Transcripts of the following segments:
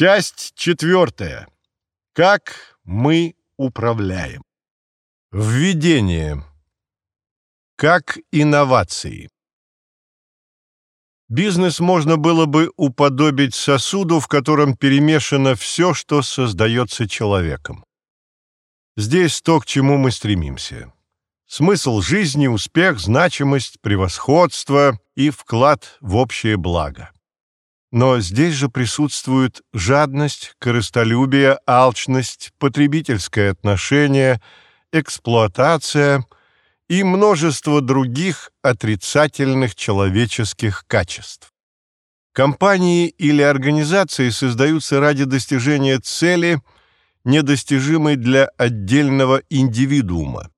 Часть четвертая. Как мы управляем. Введение. Как инновации. Бизнес можно было бы уподобить сосуду, в котором перемешано все, что создается человеком. Здесь то, к чему мы стремимся. Смысл жизни, успех, значимость, превосходство и вклад в общее благо. Но здесь же присутствуют жадность, корыстолюбие, алчность, потребительское отношение, эксплуатация и множество других отрицательных человеческих качеств. Компании или организации создаются ради достижения цели, недостижимой для отдельного индивидуума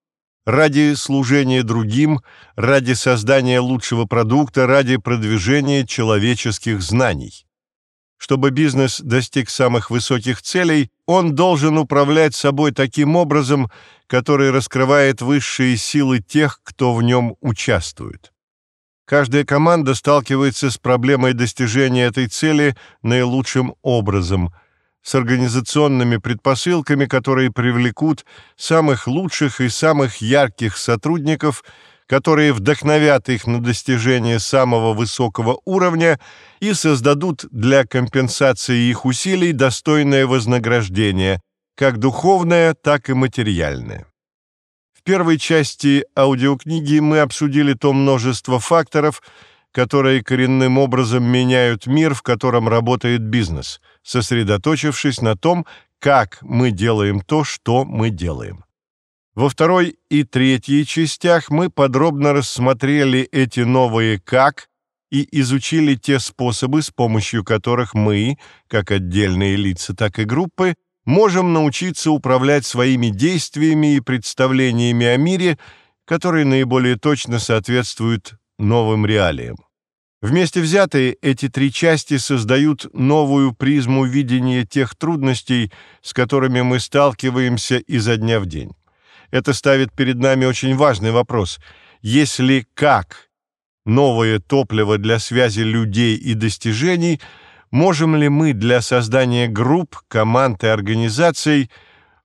ради служения другим, ради создания лучшего продукта, ради продвижения человеческих знаний. Чтобы бизнес достиг самых высоких целей, он должен управлять собой таким образом, который раскрывает высшие силы тех, кто в нем участвует. Каждая команда сталкивается с проблемой достижения этой цели наилучшим образом – с организационными предпосылками, которые привлекут самых лучших и самых ярких сотрудников, которые вдохновят их на достижение самого высокого уровня и создадут для компенсации их усилий достойное вознаграждение, как духовное, так и материальное. В первой части аудиокниги мы обсудили то множество факторов, которые коренным образом меняют мир, в котором работает бизнес, сосредоточившись на том, как мы делаем то, что мы делаем. Во второй и третьей частях мы подробно рассмотрели эти новые «как» и изучили те способы, с помощью которых мы, как отдельные лица, так и группы, можем научиться управлять своими действиями и представлениями о мире, которые наиболее точно соответствуют новым реалиям. Вместе взятые эти три части создают новую призму видения тех трудностей, с которыми мы сталкиваемся изо дня в день. Это ставит перед нами очень важный вопрос. Если как новое топливо для связи людей и достижений, можем ли мы для создания групп, команд и организаций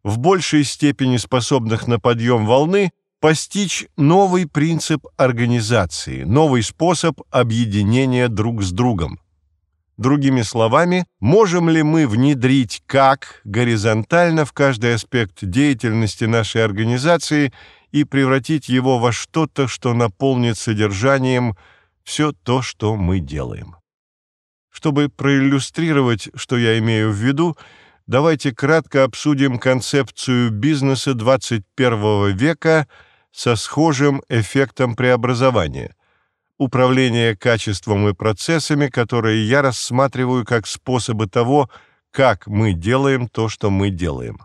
в большей степени способных на подъем волны – постичь новый принцип организации, новый способ объединения друг с другом. Другими словами, можем ли мы внедрить как горизонтально в каждый аспект деятельности нашей организации и превратить его во что-то, что наполнит содержанием все то, что мы делаем. Чтобы проиллюстрировать, что я имею в виду, давайте кратко обсудим концепцию бизнеса 21 века – со схожим эффектом преобразования, управление качеством и процессами, которые я рассматриваю как способы того, как мы делаем то, что мы делаем.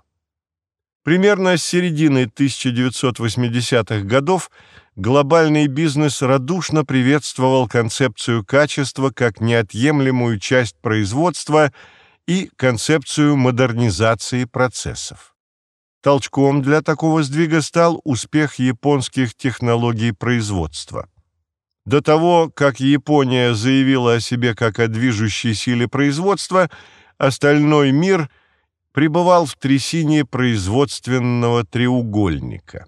Примерно с середины 1980-х годов глобальный бизнес радушно приветствовал концепцию качества как неотъемлемую часть производства и концепцию модернизации процессов. Толчком для такого сдвига стал успех японских технологий производства. До того, как Япония заявила о себе как о движущей силе производства, остальной мир пребывал в трясине производственного треугольника.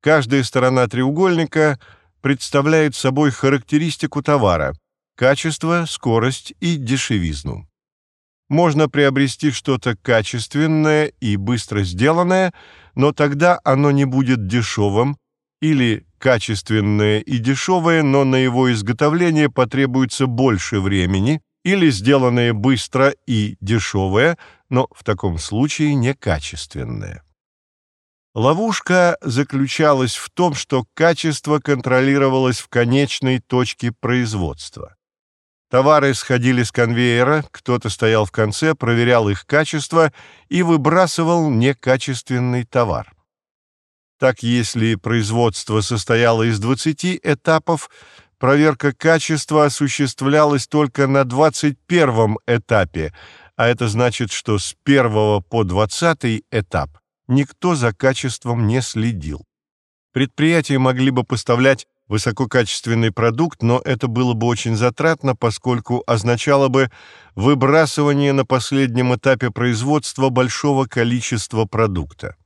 Каждая сторона треугольника представляет собой характеристику товара – качество, скорость и дешевизну можно приобрести что-то качественное и быстро сделанное, но тогда оно не будет дешевым, или качественное и дешевое, но на его изготовление потребуется больше времени, или сделанное быстро и дешевое, но в таком случае некачественное. Ловушка заключалась в том, что качество контролировалось в конечной точке производства. Товары сходили с конвейера, кто-то стоял в конце, проверял их качество и выбрасывал некачественный товар. Так, если производство состояло из 20 этапов, проверка качества осуществлялась только на 21 этапе, а это значит, что с 1 по 20 этап никто за качеством не следил. Предприятия могли бы поставлять высококачественный продукт, но это было бы очень затратно, поскольку означало бы выбрасывание на последнем этапе производства большого количества продукта.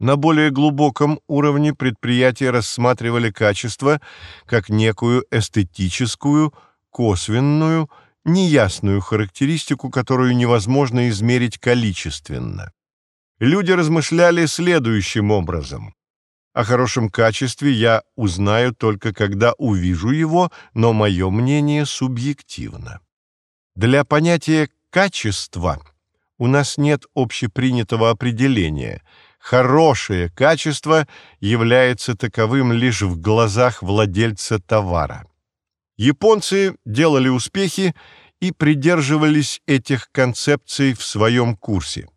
На более глубоком уровне предприятия рассматривали качество как некую эстетическую, косвенную, неясную характеристику, которую невозможно измерить количественно. Люди размышляли следующим образом. О хорошем качестве я узнаю только когда увижу его, но мое мнение субъективно. Для понятия «качество» у нас нет общепринятого определения – хорошее качество является таковым лишь в глазах владельца товара. Японцы делали успехи и придерживались этих концепций в своем курсе.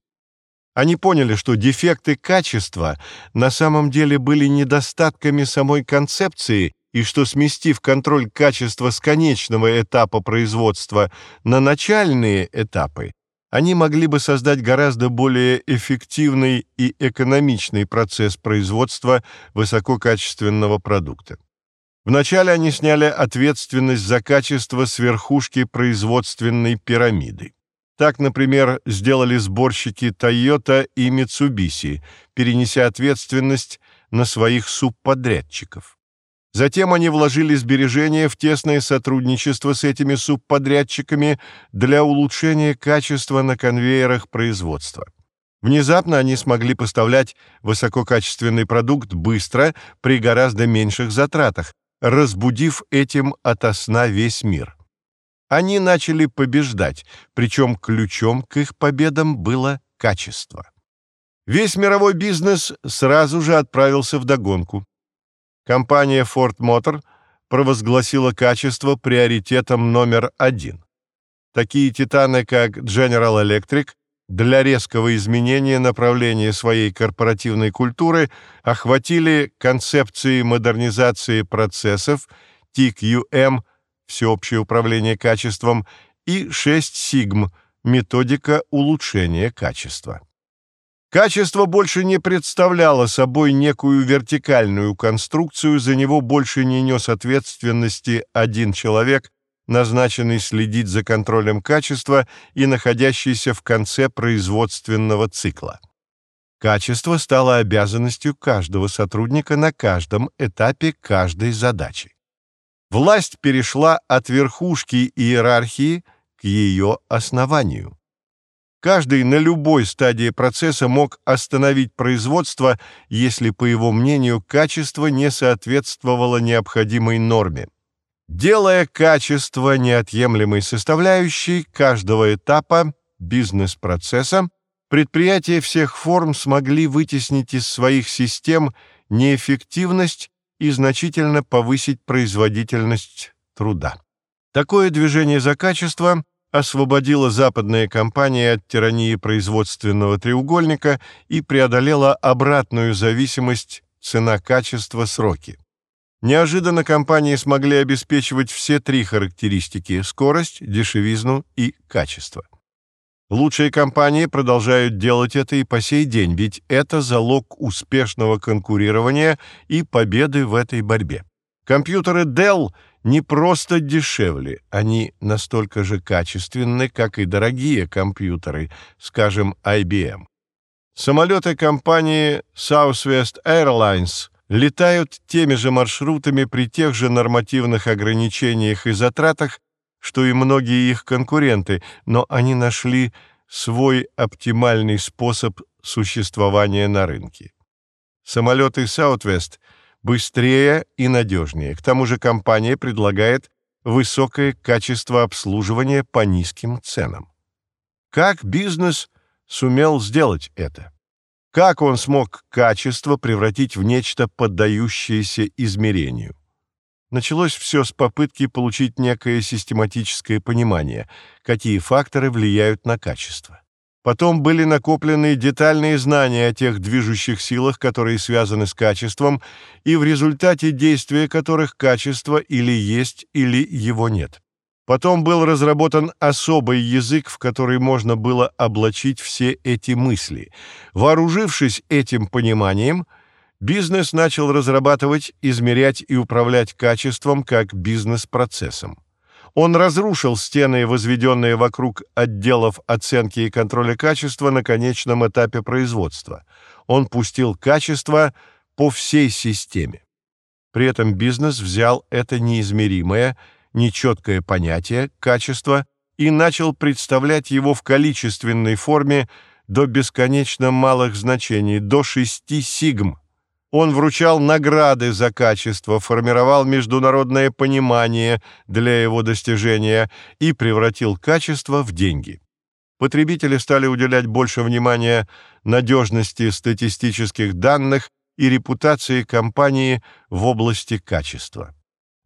Они поняли, что дефекты качества на самом деле были недостатками самой концепции и что, сместив контроль качества с конечного этапа производства на начальные этапы, они могли бы создать гораздо более эффективный и экономичный процесс производства высококачественного продукта. Вначале они сняли ответственность за качество с верхушки производственной пирамиды. Так, например, сделали сборщики Toyota и Mitsubishi, перенеся ответственность на своих субподрядчиков. Затем они вложили сбережения в тесное сотрудничество с этими субподрядчиками для улучшения качества на конвейерах производства. Внезапно они смогли поставлять высококачественный продукт быстро при гораздо меньших затратах, разбудив этим ото сна весь мир. Они начали побеждать, причем ключом к их победам было качество. Весь мировой бизнес сразу же отправился в догонку. Компания Ford Motor провозгласила качество приоритетом номер один. Такие титаны, как General Electric, для резкого изменения направления своей корпоративной культуры охватили концепции модернизации процессов TQM, всеобщее управление качеством, и 6 сигм, методика улучшения качества. Качество больше не представляло собой некую вертикальную конструкцию, за него больше не нес ответственности один человек, назначенный следить за контролем качества и находящийся в конце производственного цикла. Качество стало обязанностью каждого сотрудника на каждом этапе каждой задачи. Власть перешла от верхушки иерархии к ее основанию. Каждый на любой стадии процесса мог остановить производство, если, по его мнению, качество не соответствовало необходимой норме. Делая качество неотъемлемой составляющей каждого этапа бизнес-процесса, предприятия всех форм смогли вытеснить из своих систем неэффективность и значительно повысить производительность труда. Такое движение за качество освободила западные компании от тирании производственного треугольника и преодолела обратную зависимость цена-качество-сроки. Неожиданно компании смогли обеспечивать все три характеристики – скорость, дешевизну и качество. Лучшие компании продолжают делать это и по сей день, ведь это залог успешного конкурирования и победы в этой борьбе. Компьютеры Dell – не просто дешевле, они настолько же качественны, как и дорогие компьютеры, скажем, IBM. Самолеты компании Southwest Airlines летают теми же маршрутами при тех же нормативных ограничениях и затратах, что и многие их конкуренты, но они нашли свой оптимальный способ существования на рынке. Самолеты Southwest — быстрее и надежнее. К тому же компания предлагает высокое качество обслуживания по низким ценам. Как бизнес сумел сделать это? Как он смог качество превратить в нечто поддающееся измерению? Началось все с попытки получить некое систематическое понимание, какие факторы влияют на качество. Потом были накоплены детальные знания о тех движущих силах, которые связаны с качеством, и в результате действия которых качество или есть, или его нет. Потом был разработан особый язык, в который можно было облачить все эти мысли. Вооружившись этим пониманием, Бизнес начал разрабатывать, измерять и управлять качеством как бизнес-процессом. Он разрушил стены, возведенные вокруг отделов оценки и контроля качества на конечном этапе производства. Он пустил качество по всей системе. При этом бизнес взял это неизмеримое, нечеткое понятие качества и начал представлять его в количественной форме до бесконечно малых значений, до 6 сигм. Он вручал награды за качество, формировал международное понимание для его достижения и превратил качество в деньги. Потребители стали уделять больше внимания надежности статистических данных и репутации компании в области качества.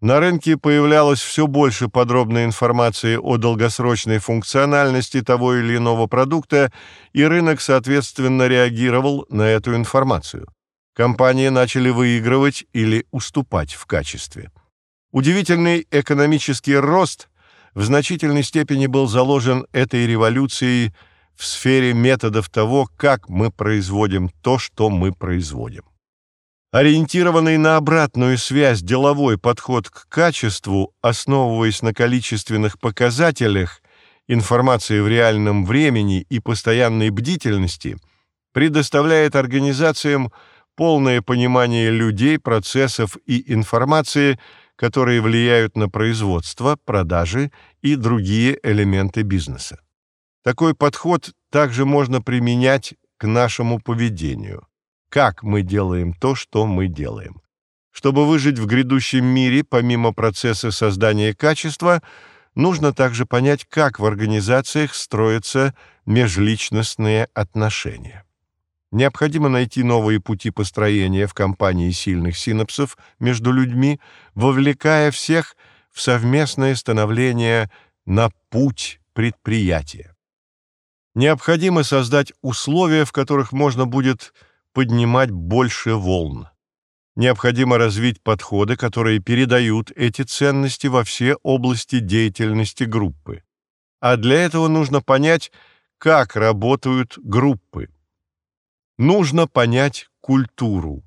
На рынке появлялось все больше подробной информации о долгосрочной функциональности того или иного продукта, и рынок, соответственно, реагировал на эту информацию. Компании начали выигрывать или уступать в качестве. Удивительный экономический рост в значительной степени был заложен этой революцией в сфере методов того, как мы производим то, что мы производим. Ориентированный на обратную связь деловой подход к качеству, основываясь на количественных показателях, информации в реальном времени и постоянной бдительности, предоставляет организациям полное понимание людей, процессов и информации, которые влияют на производство, продажи и другие элементы бизнеса. Такой подход также можно применять к нашему поведению как мы делаем то, что мы делаем. Чтобы выжить в грядущем мире, помимо процесса создания качества, нужно также понять, как в организациях строятся межличностные отношения. Необходимо найти новые пути построения в компании сильных синапсов между людьми, вовлекая всех в совместное становление на путь предприятия. Необходимо создать условия, в которых можно будет поднимать больше волн. Необходимо развить подходы, которые передают эти ценности во все области деятельности группы. А для этого нужно понять, как работают группы. Нужно понять культуру.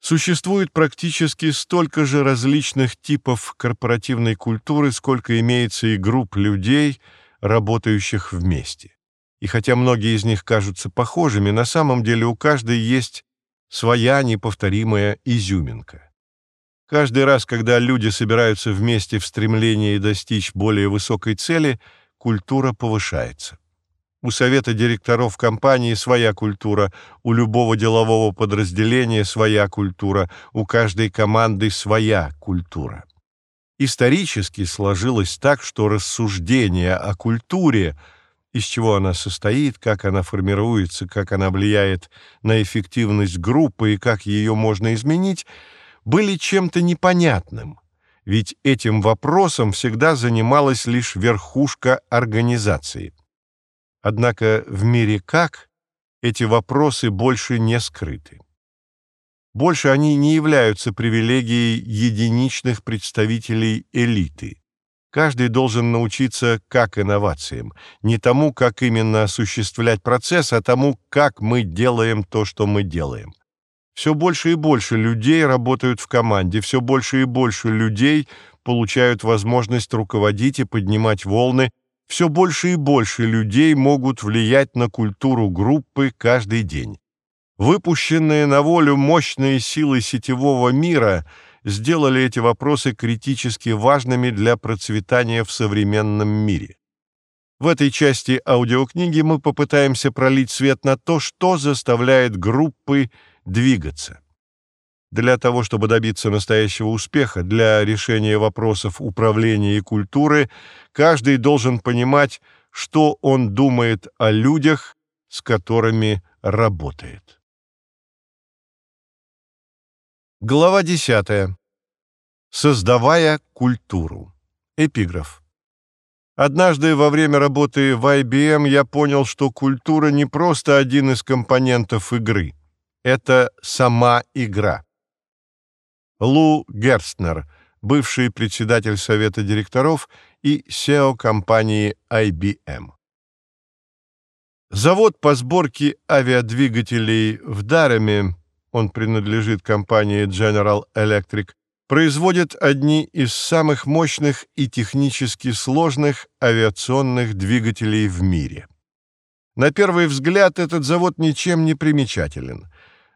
Существует практически столько же различных типов корпоративной культуры, сколько имеется и групп людей, работающих вместе. И хотя многие из них кажутся похожими, на самом деле у каждой есть своя неповторимая изюминка. Каждый раз, когда люди собираются вместе в стремлении достичь более высокой цели, культура повышается. У совета директоров компании своя культура, у любого делового подразделения своя культура, у каждой команды своя культура. Исторически сложилось так, что рассуждения о культуре – из чего она состоит, как она формируется, как она влияет на эффективность группы и как ее можно изменить, были чем-то непонятным, ведь этим вопросом всегда занималась лишь верхушка организации. Однако в мире «как» эти вопросы больше не скрыты. Больше они не являются привилегией единичных представителей элиты – Каждый должен научиться как инновациям, не тому, как именно осуществлять процесс, а тому, как мы делаем то, что мы делаем. Все больше и больше людей работают в команде, все больше и больше людей получают возможность руководить и поднимать волны, все больше и больше людей могут влиять на культуру группы каждый день. Выпущенные на волю мощные силы сетевого мира – сделали эти вопросы критически важными для процветания в современном мире. В этой части аудиокниги мы попытаемся пролить свет на то, что заставляет группы двигаться. Для того, чтобы добиться настоящего успеха, для решения вопросов управления и культуры, каждый должен понимать, что он думает о людях, с которыми работает. Глава 10. Создавая культуру. Эпиграф. Однажды во время работы в IBM я понял, что культура не просто один из компонентов игры. Это сама игра. Лу Герстнер, бывший председатель совета директоров и SEO компании IBM. Завод по сборке авиадвигателей в Дареме он принадлежит компании General Electric, производит одни из самых мощных и технически сложных авиационных двигателей в мире. На первый взгляд этот завод ничем не примечателен.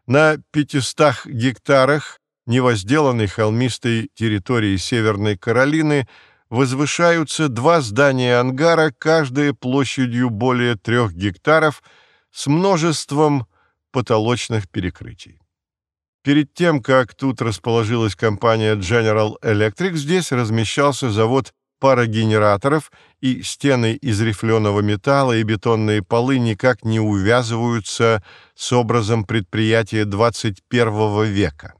На 500 гектарах невозделанной холмистой территории Северной Каролины возвышаются два здания ангара, каждое площадью более трех гектаров, с множеством потолочных перекрытий. Перед тем, как тут расположилась компания General Electric, здесь размещался завод парогенераторов, и стены из рифленого металла и бетонные полы никак не увязываются с образом предприятия 21 века.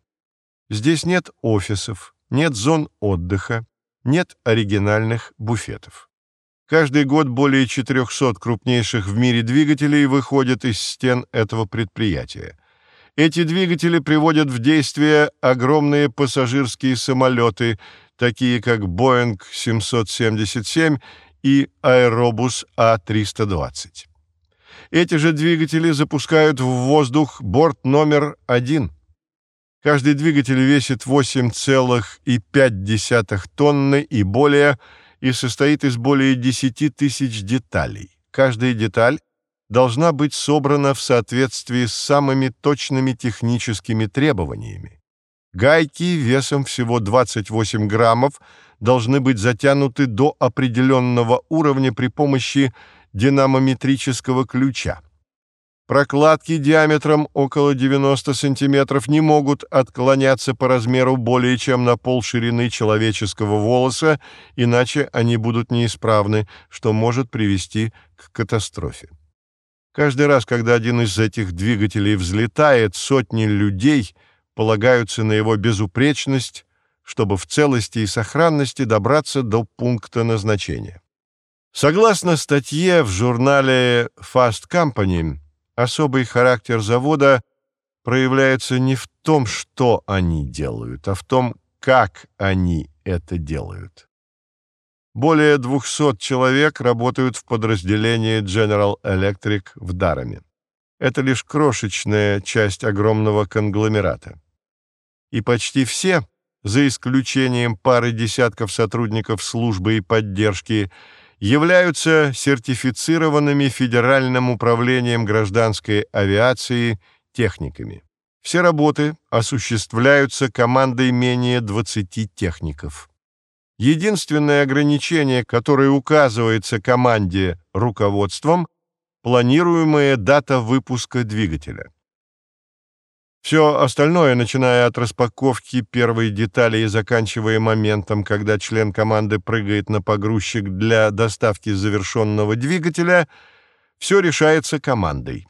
Здесь нет офисов, нет зон отдыха, нет оригинальных буфетов. Каждый год более 400 крупнейших в мире двигателей выходят из стен этого предприятия. Эти двигатели приводят в действие огромные пассажирские самолеты, такие как Boeing 777 и Aerobus A320. Эти же двигатели запускают в воздух борт номер один – Каждый двигатель весит 8,5 тонны и более и состоит из более 10 тысяч деталей. Каждая деталь должна быть собрана в соответствии с самыми точными техническими требованиями. Гайки весом всего 28 граммов должны быть затянуты до определенного уровня при помощи динамометрического ключа. Прокладки диаметром около 90 см не могут отклоняться по размеру более чем на пол ширины человеческого волоса, иначе они будут неисправны, что может привести к катастрофе. Каждый раз, когда один из этих двигателей взлетает, сотни людей полагаются на его безупречность, чтобы в целости и сохранности добраться до пункта назначения. Согласно статье в журнале Fast Company, Особый характер завода проявляется не в том, что они делают, а в том, как они это делают. Более 200 человек работают в подразделении General Electric в Дараме. Это лишь крошечная часть огромного конгломерата. И почти все, за исключением пары десятков сотрудников службы и поддержки, являются сертифицированными Федеральным управлением гражданской авиации техниками. Все работы осуществляются командой менее 20 техников. Единственное ограничение, которое указывается команде руководством, планируемая дата выпуска двигателя. Все остальное, начиная от распаковки первой детали и заканчивая моментом, когда член команды прыгает на погрузчик для доставки завершенного двигателя, все решается командой.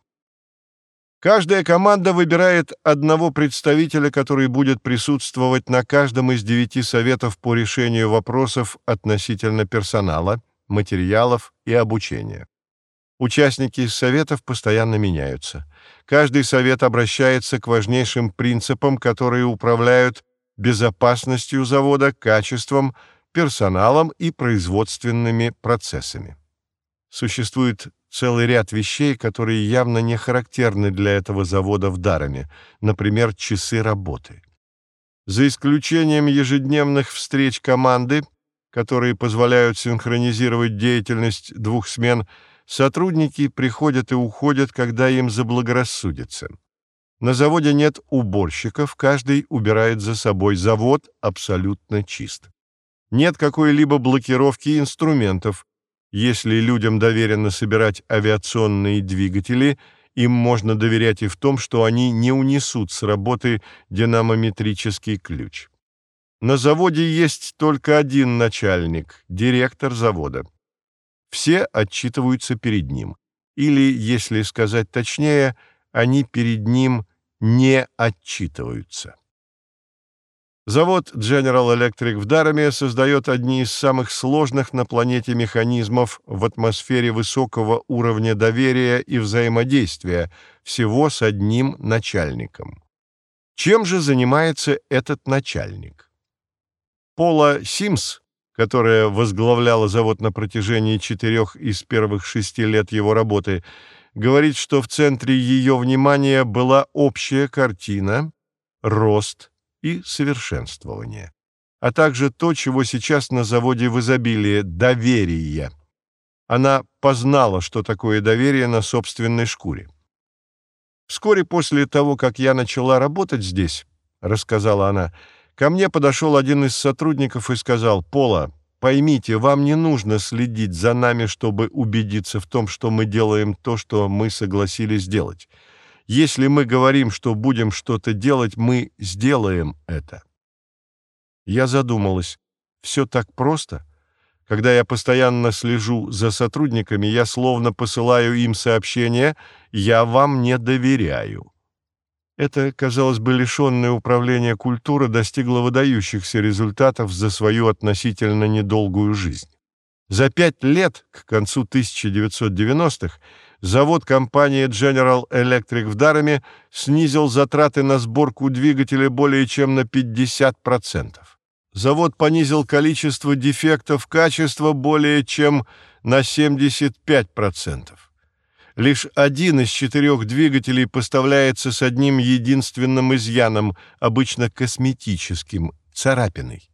Каждая команда выбирает одного представителя, который будет присутствовать на каждом из девяти советов по решению вопросов относительно персонала, материалов и обучения. Участники советов постоянно меняются. Каждый совет обращается к важнейшим принципам, которые управляют безопасностью завода, качеством, персоналом и производственными процессами. Существует целый ряд вещей, которые явно не характерны для этого завода в Дараме, например, часы работы. За исключением ежедневных встреч команды, которые позволяют синхронизировать деятельность двух смен – Сотрудники приходят и уходят, когда им заблагорассудится. На заводе нет уборщиков, каждый убирает за собой. Завод абсолютно чист. Нет какой-либо блокировки инструментов. Если людям доверено собирать авиационные двигатели, им можно доверять и в том, что они не унесут с работы динамометрический ключ. На заводе есть только один начальник – директор завода. Все отчитываются перед ним. Или, если сказать точнее, они перед ним не отчитываются. Завод General Electric в Дараме создает одни из самых сложных на планете механизмов в атмосфере высокого уровня доверия и взаимодействия, всего с одним начальником. Чем же занимается этот начальник? Пола Симс которая возглавляла завод на протяжении четырех из первых шести лет его работы, говорит, что в центре ее внимания была общая картина, рост и совершенствование, а также то, чего сейчас на заводе в изобилии – доверие. Она познала, что такое доверие на собственной шкуре. Вскоре после того, как я начала работать здесь, рассказала она, ко мне подошел один из сотрудников и сказал, «Пола, поймите, вам не нужно следить за нами, чтобы убедиться в том, что мы делаем то, что мы согласились делать. Если мы говорим, что будем что-то делать, мы сделаем это». Я задумалась, все так просто? Когда я постоянно слежу за сотрудниками, я словно посылаю им сообщение «я вам не доверяю». Это, казалось бы, лишенное управления культура достигла выдающихся результатов за свою относительно недолгую жизнь. За пять лет, к концу 1990-х, завод компании General Electric в Дараме снизил затраты на сборку двигателя более чем на 50% завод понизил количество дефектов качества более чем на 75%. Лишь один из четырех двигателей поставляется с одним единственным изъяном, обычно косметическим, царапиной.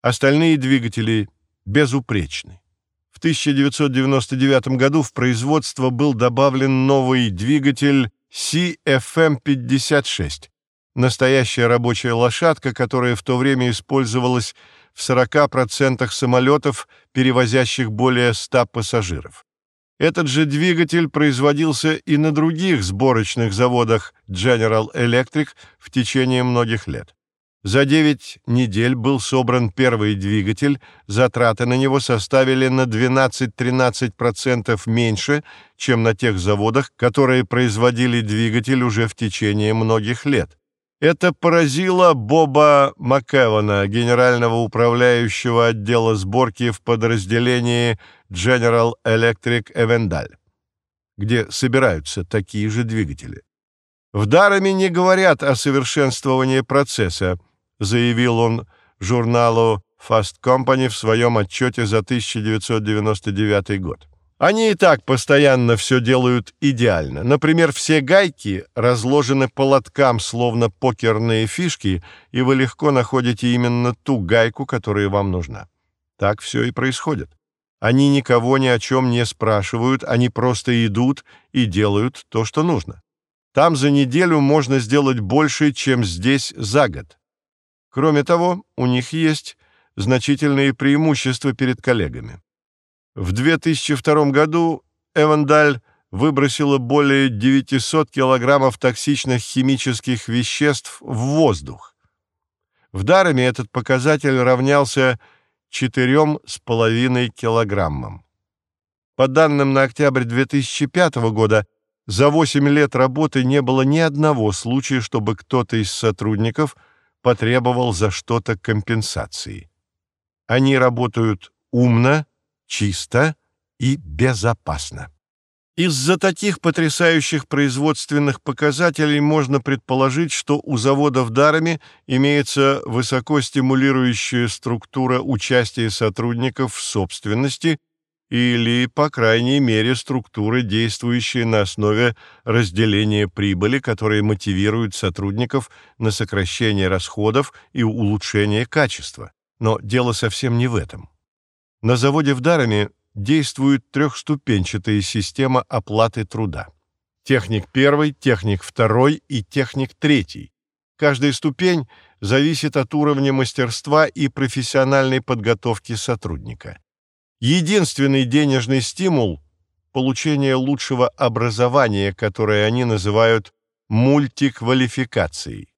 Остальные двигатели безупречны. В 1999 году в производство был добавлен новый двигатель CFM56, настоящая рабочая лошадка, которая в то время использовалась в 40% самолетов, перевозящих более 100 пассажиров. Этот же двигатель производился и на других сборочных заводах General Electric в течение многих лет. За 9 недель был собран первый двигатель, затраты на него составили на 12-13% меньше, чем на тех заводах, которые производили двигатель уже в течение многих лет. Это поразило Боба Макэвона, генерального управляющего отдела сборки в подразделении General Electric Эвендаль, где собираются такие же двигатели. «В Дараме не говорят о совершенствовании процесса», заявил он журналу Fast Company в своем отчете за 1999 год. Они и так постоянно все делают идеально. Например, все гайки разложены по лоткам, словно покерные фишки, и вы легко находите именно ту гайку, которая вам нужна. Так все и происходит. Они никого ни о чем не спрашивают, они просто идут и делают то, что нужно. Там за неделю можно сделать больше, чем здесь за год. Кроме того, у них есть значительные преимущества перед коллегами. В 2002 году Эвандаль выбросила более 900 килограммов токсичных химических веществ в воздух. В Дараме этот показатель равнялся 4,5 килограммам. По данным на октябрь 2005 года, за 8 лет работы не было ни одного случая, чтобы кто-то из сотрудников потребовал за что-то компенсации. Они работают умно, чисто и безопасно. Из-за таких потрясающих производственных показателей можно предположить, что у завода в Дарами имеется высоко стимулирующая структура участия сотрудников в собственности или, по крайней мере, структуры, действующие на основе разделения прибыли, которые мотивируют сотрудников на сокращение расходов и улучшение качества. Но дело совсем не в этом. На заводе в Дараме действует трехступенчатая система оплаты труда. Техник первый, техник второй и техник третий. Каждая ступень зависит от уровня мастерства и профессиональной подготовки сотрудника. Единственный денежный стимул – получение лучшего образования, которое они называют мультиквалификацией.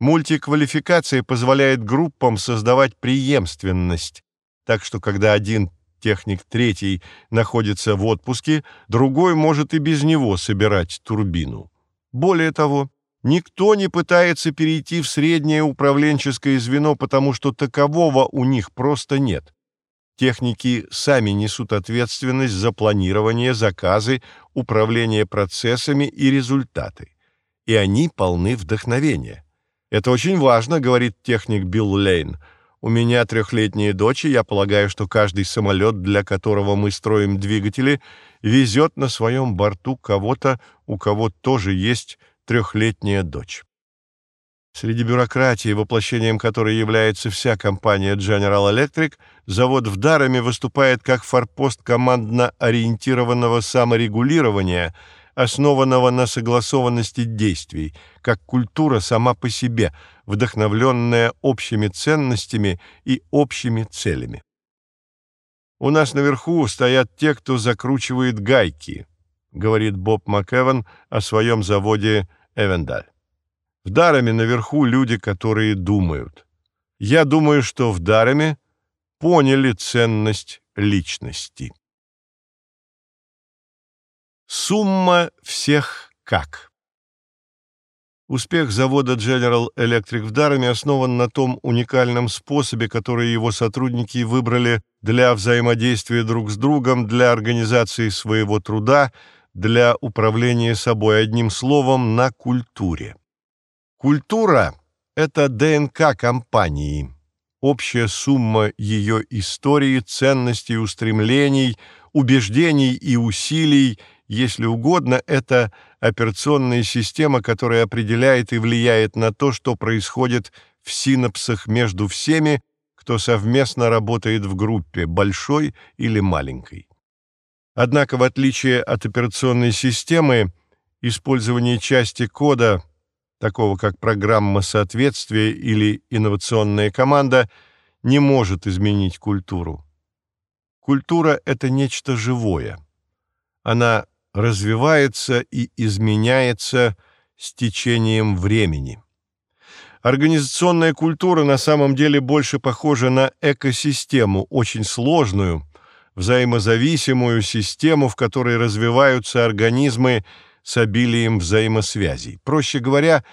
Мультиквалификация позволяет группам создавать преемственность, так что когда один техник третий находится в отпуске, другой может и без него собирать турбину. Более того, никто не пытается перейти в среднее управленческое звено, потому что такового у них просто нет. Техники сами несут ответственность за планирование, заказы, управление процессами и результаты. И они полны вдохновения. Это очень важно, говорит техник Билл Лейн – У меня трехлетняя дочь, и я полагаю, что каждый самолет, для которого мы строим двигатели, везет на своем борту кого-то, у кого тоже есть трехлетняя дочь. Среди бюрократии, воплощением которой является вся компания General Electric, завод в Дарами выступает как форпост командно-ориентированного саморегулирования, основанного на согласованности действий, как культура сама по себе, вдохновленная общими ценностями и общими целями. «У нас наверху стоят те, кто закручивает гайки», говорит Боб МакЭван о своем заводе «Эвендаль». В Дараме наверху люди, которые думают. Я думаю, что в Дараме поняли ценность личности. Сумма всех как. Успех завода General Electric в Дараме основан на том уникальном способе, который его сотрудники выбрали для взаимодействия друг с другом, для организации своего труда, для управления собой, одним словом, на культуре. Культура – это ДНК компании, общая сумма ее истории, ценностей, устремлений, убеждений и усилий, если угодно, это операционная система, которая определяет и влияет на то, что происходит в синапсах между всеми, кто совместно работает в группе, большой или маленькой. Однако, в отличие от операционной системы, использование части кода такого как программа соответствия или инновационная команда, не может изменить культуру. Культура — это нечто живое. Она развивается и изменяется с течением времени. Организационная культура на самом деле больше похожа на экосистему, очень сложную, взаимозависимую систему, в которой развиваются организмы с обилием взаимосвязей. Проще говоря,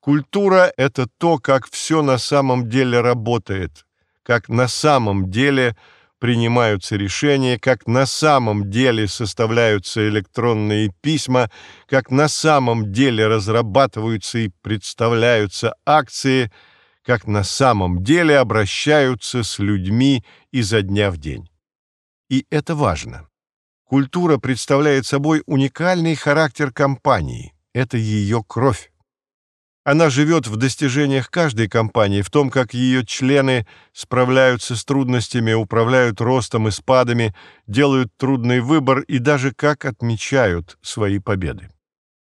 культура — это то, как все на самом деле работает, как на самом деле принимаются решения, как на самом деле составляются электронные письма, как на самом деле разрабатываются и представляются акции, как на самом деле обращаются с людьми изо дня в день. И это важно. Культура представляет собой уникальный характер компании. Это ее кровь. Она живет в достижениях каждой компании, в том, как ее члены справляются с трудностями, управляют ростом и спадами, делают трудный выбор и даже как отмечают свои победы.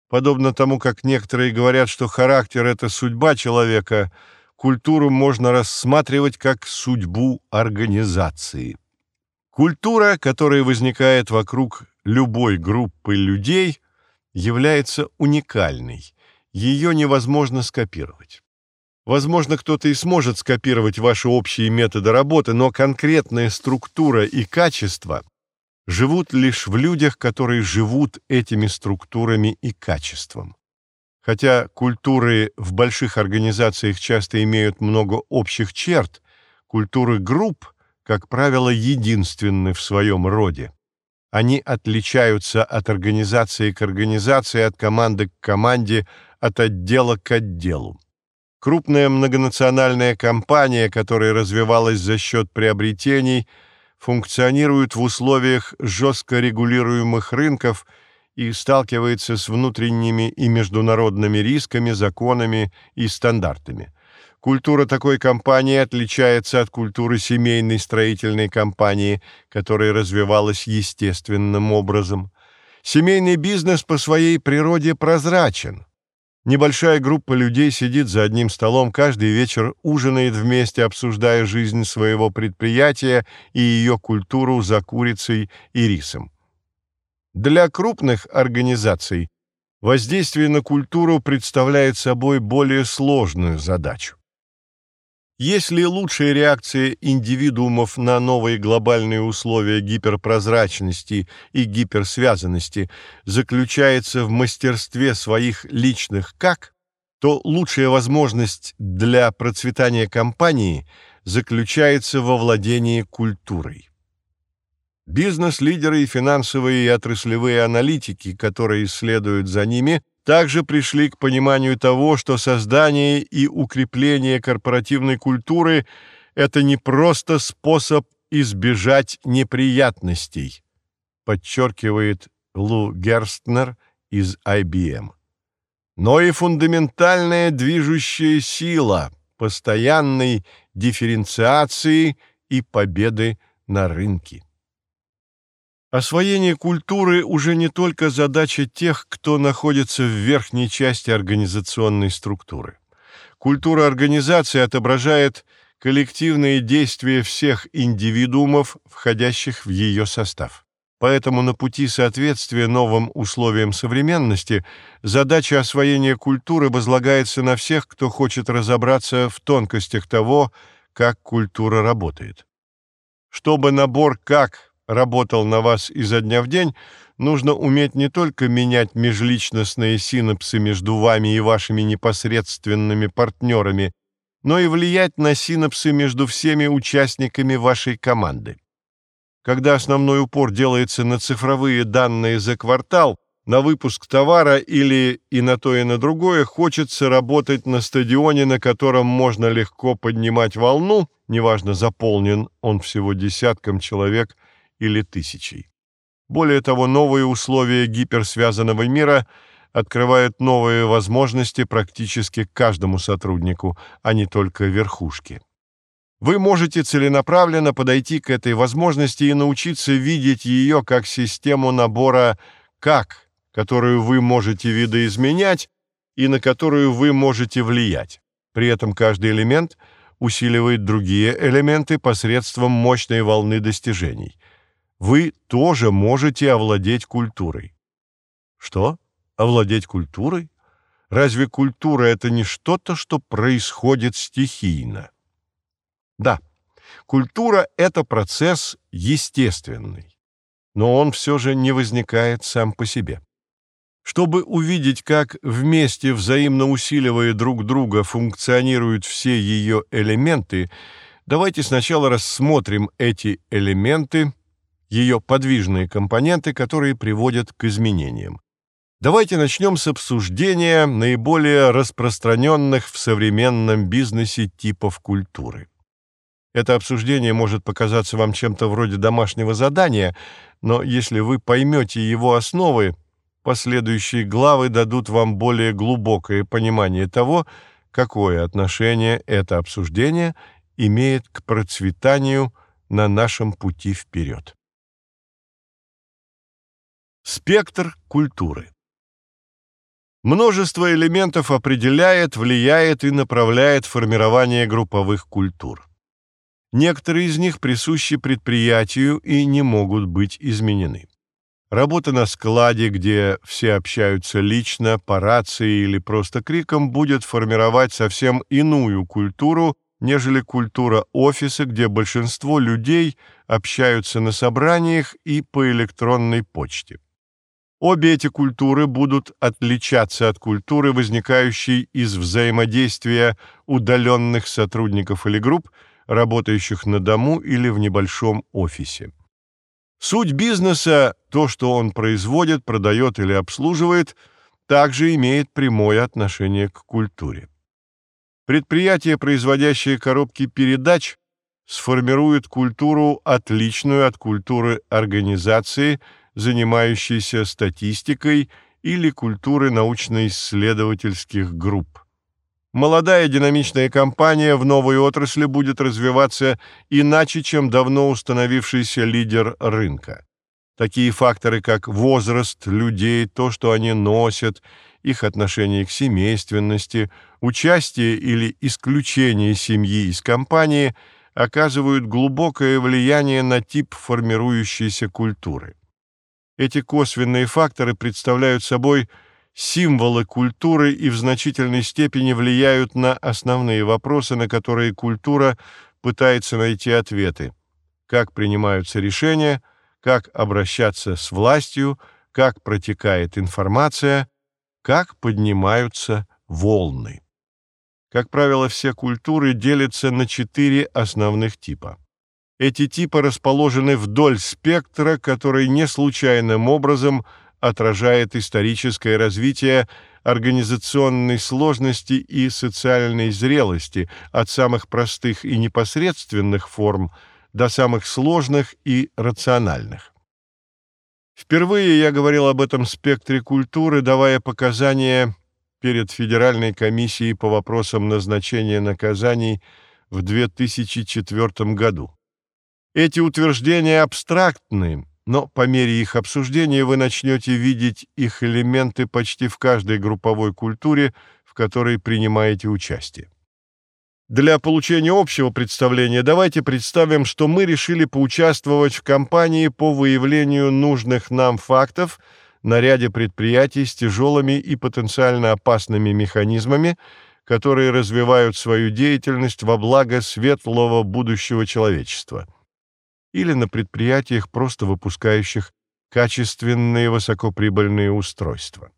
Подобно тому, как некоторые говорят, что характер — это судьба человека, культуру можно рассматривать как судьбу организации. Культура, которая возникает вокруг любой группы людей, является уникальной. Ее невозможно скопировать. Возможно, кто-то и сможет скопировать ваши общие методы работы, но конкретная структура и качество живут лишь в людях, которые живут этими структурами и качеством. Хотя культуры в больших организациях часто имеют много общих черт, культуры групп как правило, единственны в своем роде. Они отличаются от организации к организации, от команды к команде, от отдела к отделу. Крупная многонациональная компания, которая развивалась за счет приобретений, функционирует в условиях жестко регулируемых рынков и сталкивается с внутренними и международными рисками, законами и стандартами – Культура такой компании отличается от культуры семейной строительной компании, которая развивалась естественным образом. Семейный бизнес по своей природе прозрачен. Небольшая группа людей сидит за одним столом каждый вечер, ужинает вместе, обсуждая жизнь своего предприятия и ее культуру за курицей и рисом. Для крупных организаций воздействие на культуру представляет собой более сложную задачу. Если лучшая реакция индивидуумов на новые глобальные условия гиперпрозрачности и гиперсвязанности заключается в мастерстве своих личных «как», то лучшая возможность для процветания компании заключается во владении культурой. Бизнес-лидеры и финансовые и отраслевые аналитики, которые следуют за ними, также пришли к пониманию того, что создание и укрепление корпоративной культуры – это не просто способ избежать неприятностей, подчеркивает Лу Герстнер из IBM, но и фундаментальная движущая сила постоянной дифференциации и победы на рынке. Освоение культуры уже не только задача тех, кто находится в верхней части организационной структуры. Культура организации отображает коллективные действия всех индивидуумов, входящих в ее состав. Поэтому на пути соответствия новым условиям современности задача освоения культуры возлагается на всех, кто хочет разобраться в тонкостях того, как культура работает. Чтобы набор «как» работал на вас изо дня в день, нужно уметь не только менять межличностные синапсы между вами и вашими непосредственными партнерами, но и влиять на синапсы между всеми участниками вашей команды. Когда основной упор делается на цифровые данные за квартал, на выпуск товара или и на то, и на другое, хочется работать на стадионе, на котором можно легко поднимать волну, неважно, заполнен он всего десятком человек – или тысячей. Более того, новые условия гиперсвязанного мира открывают новые возможности практически каждому сотруднику, а не только верхушке. Вы можете целенаправленно подойти к этой возможности и научиться видеть ее как систему набора «как», которую вы можете видоизменять и на которую вы можете влиять. При этом каждый элемент усиливает другие элементы посредством мощной волны достижений – вы тоже можете овладеть культурой. Что? Овладеть культурой? Разве культура — это не что-то, что происходит стихийно? Да, культура — это процесс естественный, но он все же не возникает сам по себе. Чтобы увидеть, как вместе, взаимно усиливая друг друга, функционируют все ее элементы, давайте сначала рассмотрим эти элементы ее подвижные компоненты, которые приводят к изменениям. Давайте начнем с обсуждения наиболее распространенных в современном бизнесе типов культуры. Это обсуждение может показаться вам чем-то вроде домашнего задания, но если вы поймете его основы, последующие главы дадут вам более глубокое понимание того, какое отношение это обсуждение имеет к процветанию на нашем пути вперед. Спектр культуры. Множество элементов определяет, влияет и направляет формирование групповых культур. Некоторые из них присущи предприятию и не могут быть изменены. Работа на складе, где все общаются лично, по рации или просто криком, будет формировать совсем иную культуру, нежели культура офиса, где большинство людей общаются на собраниях и по электронной почте. Обе эти культуры будут отличаться от культуры, возникающей из взаимодействия удаленных сотрудников или групп, работающих на дому или в небольшом офисе. Суть бизнеса, то, что он производит, продает или обслуживает, также имеет прямое отношение к культуре. Предприятия, производящие коробки передач, сформируют культуру, отличную от культуры организации – занимающейся статистикой или культурой научно-исследовательских групп. Молодая динамичная компания в новой отрасли будет развиваться иначе, чем давно установившийся лидер рынка. Такие факторы, как возраст людей, то, что они носят, их отношение к семейственности, участие или исключение семьи из компании оказывают глубокое влияние на тип формирующейся культуры. Эти косвенные факторы представляют собой символы культуры и в значительной степени влияют на основные вопросы, на которые культура пытается найти ответы. Как принимаются решения, как обращаться с властью, как протекает информация, как поднимаются волны. Как правило, все культуры делятся на четыре основных типа. Эти типы расположены вдоль спектра, который не случайным образом отражает историческое развитие организационной сложности и социальной зрелости от самых простых и непосредственных форм до самых сложных и рациональных. Впервые я говорил об этом спектре культуры, давая показания перед Федеральной комиссией по вопросам назначения наказаний в 2004 году. Эти утверждения абстрактны, но по мере их обсуждения вы начнете видеть их элементы почти в каждой групповой культуре, в которой принимаете участие. Для получения общего представления давайте представим, что мы решили поучаствовать в кампании по выявлению нужных нам фактов на ряде предприятий с тяжелыми и потенциально опасными механизмами, которые развивают свою деятельность во благо светлого будущего человечества – или на предприятиях, просто выпускающих качественные высокоприбыльные устройства.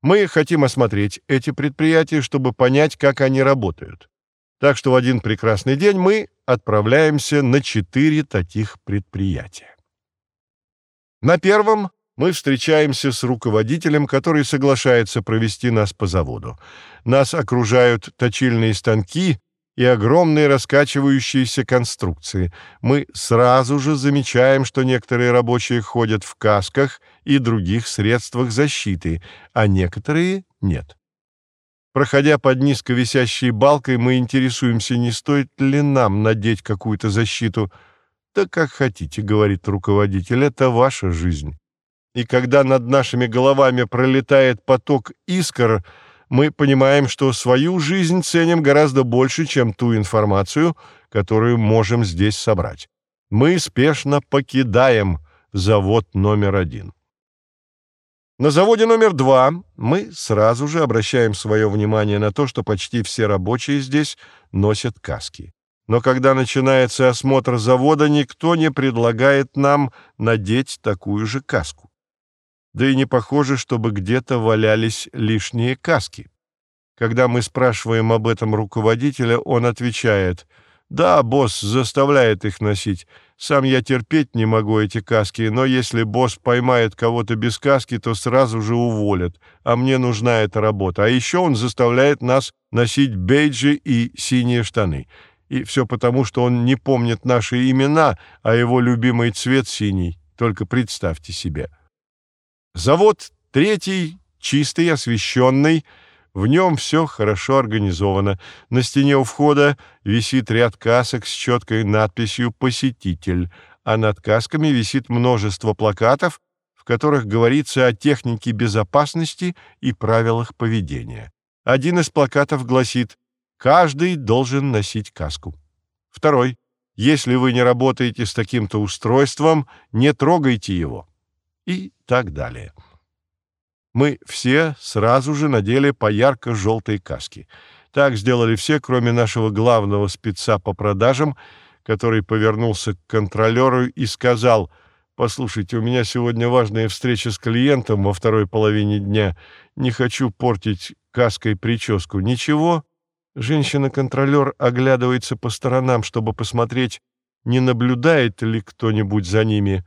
Мы хотим осмотреть эти предприятия, чтобы понять, как они работают. Так что в один прекрасный день мы отправляемся на четыре таких предприятия. На первом мы встречаемся с руководителем, который соглашается провести нас по заводу. Нас окружают точильные станки — и огромные раскачивающиеся конструкции. Мы сразу же замечаем, что некоторые рабочие ходят в касках и других средствах защиты, а некоторые нет. Проходя под низко висящей балкой, мы интересуемся, не стоит ли нам надеть какую-то защиту. «Да как хотите», — говорит руководитель, — «это ваша жизнь». И когда над нашими головами пролетает поток искр — мы понимаем, что свою жизнь ценим гораздо больше, чем ту информацию, которую можем здесь собрать. Мы спешно покидаем завод номер один. На заводе номер два мы сразу же обращаем свое внимание на то, что почти все рабочие здесь носят каски. Но когда начинается осмотр завода, никто не предлагает нам надеть такую же каску да и не похоже, чтобы где-то валялись лишние каски. Когда мы спрашиваем об этом руководителя, он отвечает, «Да, босс заставляет их носить. Сам я терпеть не могу эти каски, но если босс поймает кого-то без каски, то сразу же уволят, а мне нужна эта работа. А еще он заставляет нас носить бейджи и синие штаны. И все потому, что он не помнит наши имена, а его любимый цвет синий. Только представьте себе». Завод третий, чистый, освещенный, в нем все хорошо организовано. На стене у входа висит ряд касок с четкой надписью «Посетитель», а над касками висит множество плакатов, в которых говорится о технике безопасности и правилах поведения. Один из плакатов гласит «Каждый должен носить каску». Второй «Если вы не работаете с таким-то устройством, не трогайте его» и так далее. Мы все сразу же надели по ярко-желтой каске. Так сделали все, кроме нашего главного спеца по продажам, который повернулся к контролеру и сказал, «Послушайте, у меня сегодня важная встреча с клиентом во второй половине дня. Не хочу портить каской прическу. Ничего?» Женщина-контролер оглядывается по сторонам, чтобы посмотреть, не наблюдает ли кто-нибудь за ними.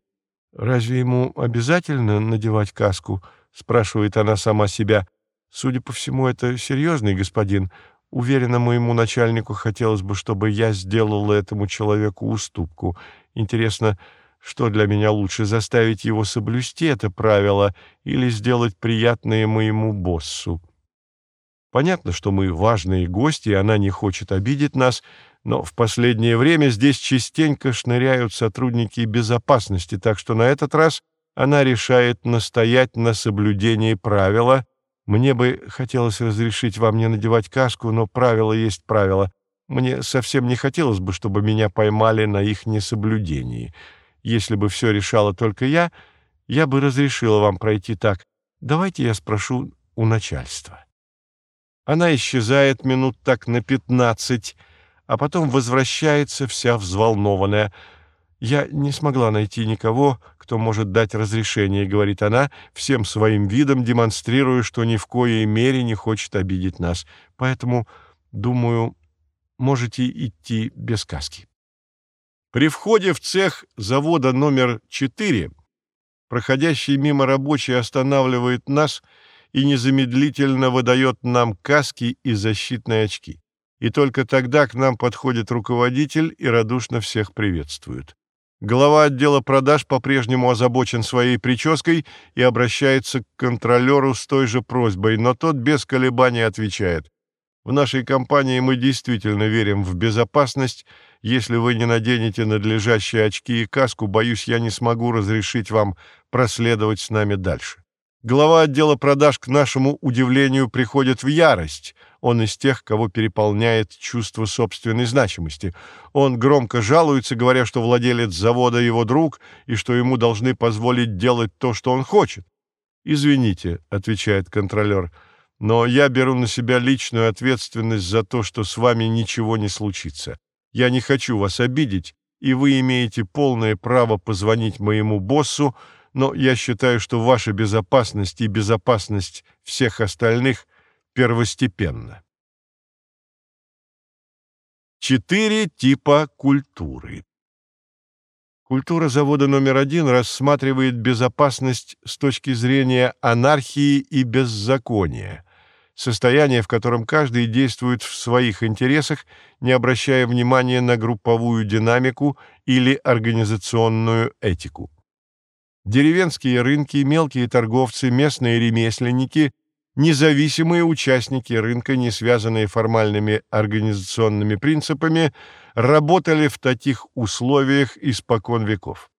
«Разве ему обязательно надевать каску?» — спрашивает она сама себя. «Судя по всему, это серьезный господин. Уверена, моему начальнику хотелось бы, чтобы я сделала этому человеку уступку. Интересно, что для меня лучше, заставить его соблюсти это правило или сделать приятное моему боссу?» Понятно, что мы важные гости, и она не хочет обидеть нас, но в последнее время здесь частенько шныряют сотрудники безопасности, так что на этот раз она решает настоять на соблюдении правила. Мне бы хотелось разрешить вам не надевать каску, но правило есть правило. Мне совсем не хотелось бы, чтобы меня поймали на их несоблюдении. Если бы все решала только я, я бы разрешила вам пройти так. Давайте я спрошу у начальства. Она исчезает минут так на пятнадцать, а потом возвращается вся взволнованная. «Я не смогла найти никого, кто может дать разрешение», — говорит она, всем своим видом демонстрируя, что ни в коей мере не хочет обидеть нас. «Поэтому, думаю, можете идти без каски». При входе в цех завода номер 4 Проходящий мимо рабочий останавливает нас и незамедлительно выдает нам каски и защитные очки. И только тогда к нам подходит руководитель и радушно всех приветствует. Глава отдела продаж по-прежнему озабочен своей прической и обращается к контролеру с той же просьбой, но тот без колебаний отвечает. В нашей компании мы действительно верим в безопасность. Если вы не наденете надлежащие очки и каску, боюсь, я не смогу разрешить вам проследовать с нами дальше. Глава отдела продаж, к нашему удивлению, приходит в ярость. Он из тех, кого переполняет чувство собственной значимости. Он громко жалуется, говоря, что владелец завода его друг и что ему должны позволить делать то, что он хочет. «Извините», — отвечает контролер, — «но я беру на себя личную ответственность за то, что с вами ничего не случится. Я не хочу вас обидеть, и вы имеете полное право позвонить моему боссу, но я считаю, что ваша безопасность и безопасность всех остальных первостепенна. Четыре типа культуры. Культура завода номер один рассматривает безопасность с точки зрения анархии и беззакония, состояние, в котором каждый действует в своих интересах, не обращая внимания на групповую динамику или организационную этику. Деревенские рынки, мелкие торговцы, местные ремесленники, независимые участники рынка, не связанные формальными организационными принципами, работали в таких условиях испокон веков.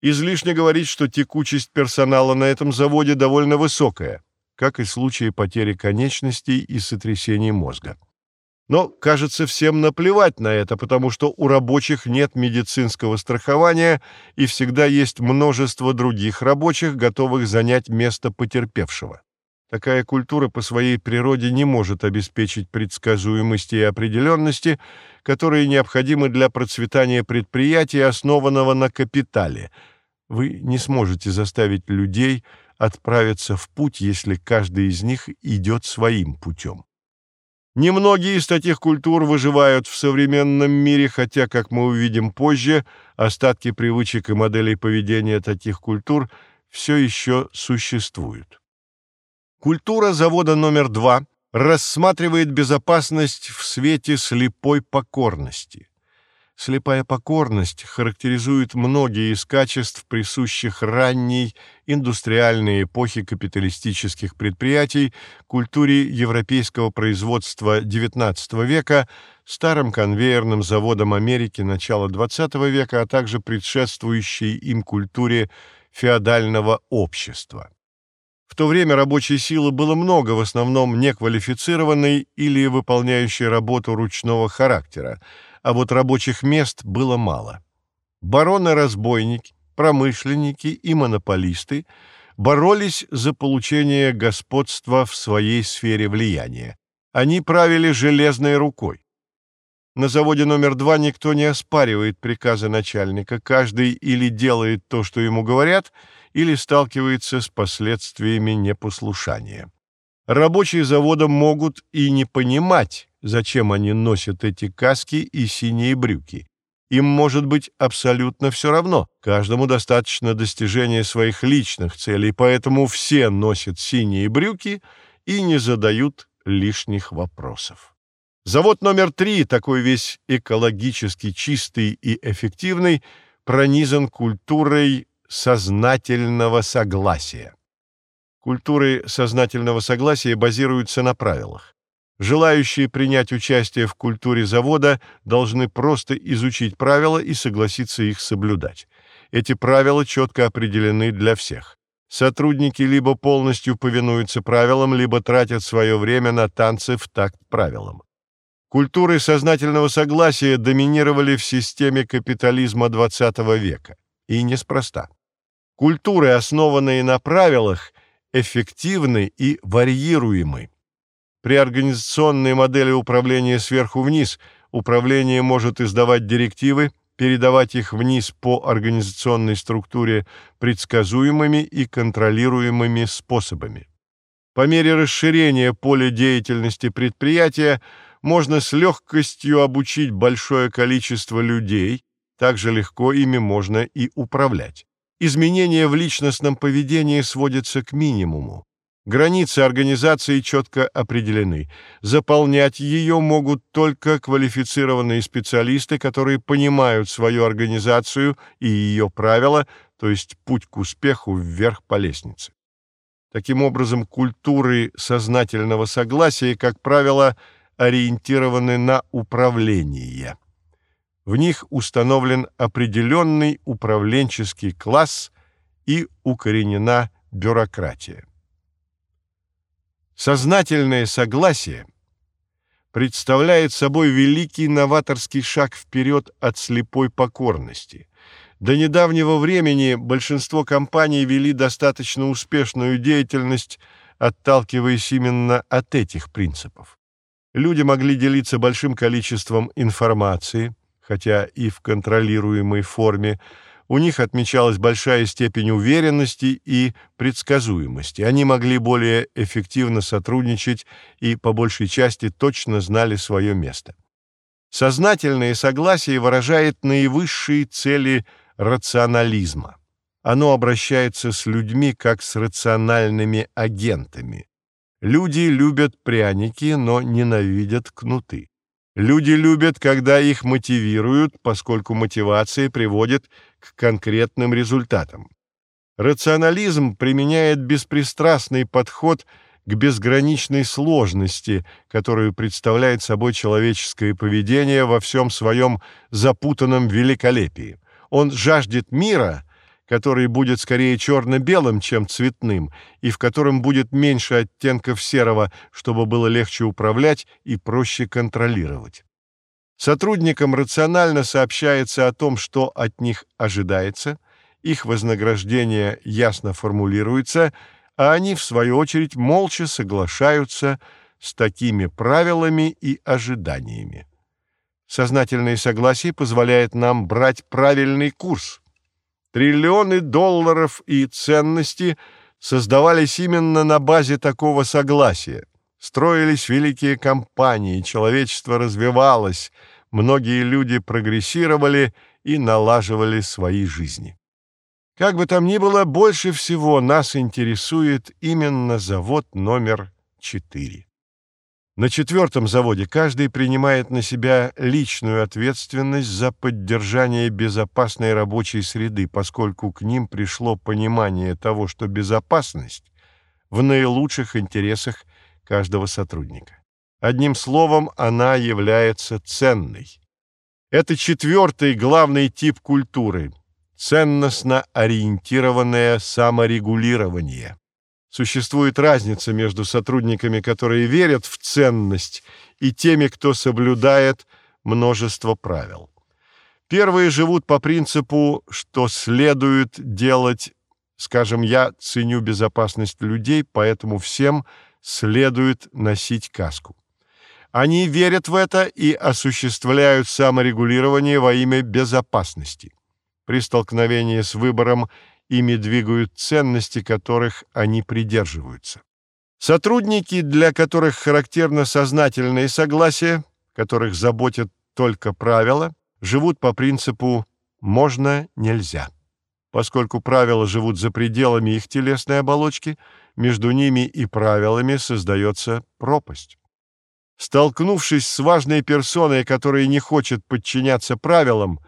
Излишне говорить, что текучесть персонала на этом заводе довольно высокая, как и в случае потери конечностей и сотрясений мозга. Но, кажется, всем наплевать на это, потому что у рабочих нет медицинского страхования и всегда есть множество других рабочих, готовых занять место потерпевшего. Такая культура по своей природе не может обеспечить предсказуемости и определенности, которые необходимы для процветания предприятия, основанного на капитале. Вы не сможете заставить людей отправиться в путь, если каждый из них идет своим путем. Немногие из таких культур выживают в современном мире, хотя, как мы увидим позже, остатки привычек и моделей поведения таких культур все еще существуют. Культура завода номер два рассматривает безопасность в свете слепой покорности. Слепая покорность характеризует многие из качеств, присущих ранней индустриальной эпохи капиталистических предприятий, культуре европейского производства XIX века, старым конвейерным заводам Америки начала XX века, а также предшествующей им культуре феодального общества. В то время рабочей силы было много, в основном неквалифицированной или выполняющей работу ручного характера – а вот рабочих мест было мало. Бароны-разбойники, промышленники и монополисты боролись за получение господства в своей сфере влияния. Они правили железной рукой. На заводе номер два никто не оспаривает приказы начальника, каждый или делает то, что ему говорят, или сталкивается с последствиями непослушания. Рабочие завода могут и не понимать, зачем они носят эти каски и синие брюки. Им может быть абсолютно все равно. Каждому достаточно достижения своих личных целей, поэтому все носят синие брюки и не задают лишних вопросов. Завод номер три, такой весь экологически чистый и эффективный, пронизан культурой сознательного согласия. Культуры сознательного согласия базируются на правилах. Желающие принять участие в культуре завода должны просто изучить правила и согласиться их соблюдать. Эти правила четко определены для всех. Сотрудники либо полностью повинуются правилам, либо тратят свое время на танцы в такт правилам. Культуры сознательного согласия доминировали в системе капитализма XX века. И неспроста. Культуры, основанные на правилах, эффективны и варьируемы. При организационной модели управления сверху вниз управление может издавать директивы, передавать их вниз по организационной структуре предсказуемыми и контролируемыми способами. По мере расширения поля деятельности предприятия можно с легкостью обучить большое количество людей, также легко ими можно и управлять. изменения в личностном поведении сводятся к минимуму. Границы организации четко определены. Заполнять ее могут только квалифицированные специалисты, которые понимают свою организацию и ее правила, то есть путь к успеху вверх по лестнице. Таким образом, культуры сознательного согласия, как правило, ориентированы на управление. В них установлен определенный управленческий класс и укоренена бюрократия. Сознательное согласие представляет собой великий новаторский шаг вперед от слепой покорности. До недавнего времени большинство компаний вели достаточно успешную деятельность, отталкиваясь именно от этих принципов. Люди могли делиться большим количеством информации, хотя и в контролируемой форме, у них отмечалась большая степень уверенности и предсказуемости. Они могли более эффективно сотрудничать и, по большей части, точно знали свое место. Сознательное согласие выражает наивысшие цели рационализма. Оно обращается с людьми как с рациональными агентами. Люди любят пряники, но ненавидят кнуты. Люди любят, когда их мотивируют, поскольку мотивация приводит к конкретным результатам. Рационализм применяет беспристрастный подход к безграничной сложности, которую представляет собой человеческое поведение во всем своем запутанном великолепии. Он жаждет мира, который будет скорее черно-белым, чем цветным, и в котором будет меньше оттенков серого, чтобы было легче управлять и проще контролировать. Сотрудникам рационально сообщается о том, что от них ожидается, их вознаграждение ясно формулируется, а они, в свою очередь, молча соглашаются с такими правилами и ожиданиями. Сознательное согласие позволяет нам брать правильный курс – Триллионы долларов и ценности создавались именно на базе такого согласия. Строились великие компании, человечество развивалось, многие люди прогрессировали и налаживали свои жизни. Как бы там ни было, больше всего нас интересует именно завод номер 4. На четвертом заводе каждый принимает на себя личную ответственность за поддержание безопасной рабочей среды, поскольку к ним пришло понимание того, что безопасность в наилучших интересах каждого сотрудника. Одним словом, она является ценной. Это четвертый главный тип культуры – ценностно ориентированное саморегулирование. Существует разница между сотрудниками, которые верят в ценность, и теми, кто соблюдает множество правил. Первые живут по принципу, что следует делать, скажем, я ценю безопасность людей, поэтому всем следует носить каску. Они верят в это и осуществляют саморегулирование во имя безопасности. При столкновении с выбором ими двигают ценности, которых они придерживаются. Сотрудники, для которых характерно сознательное согласие, которых заботят только правила, живут по принципу «можно, нельзя». Поскольку правила живут за пределами их телесной оболочки, между ними и правилами создается пропасть. Столкнувшись с важной персоной, которая не хочет подчиняться правилам,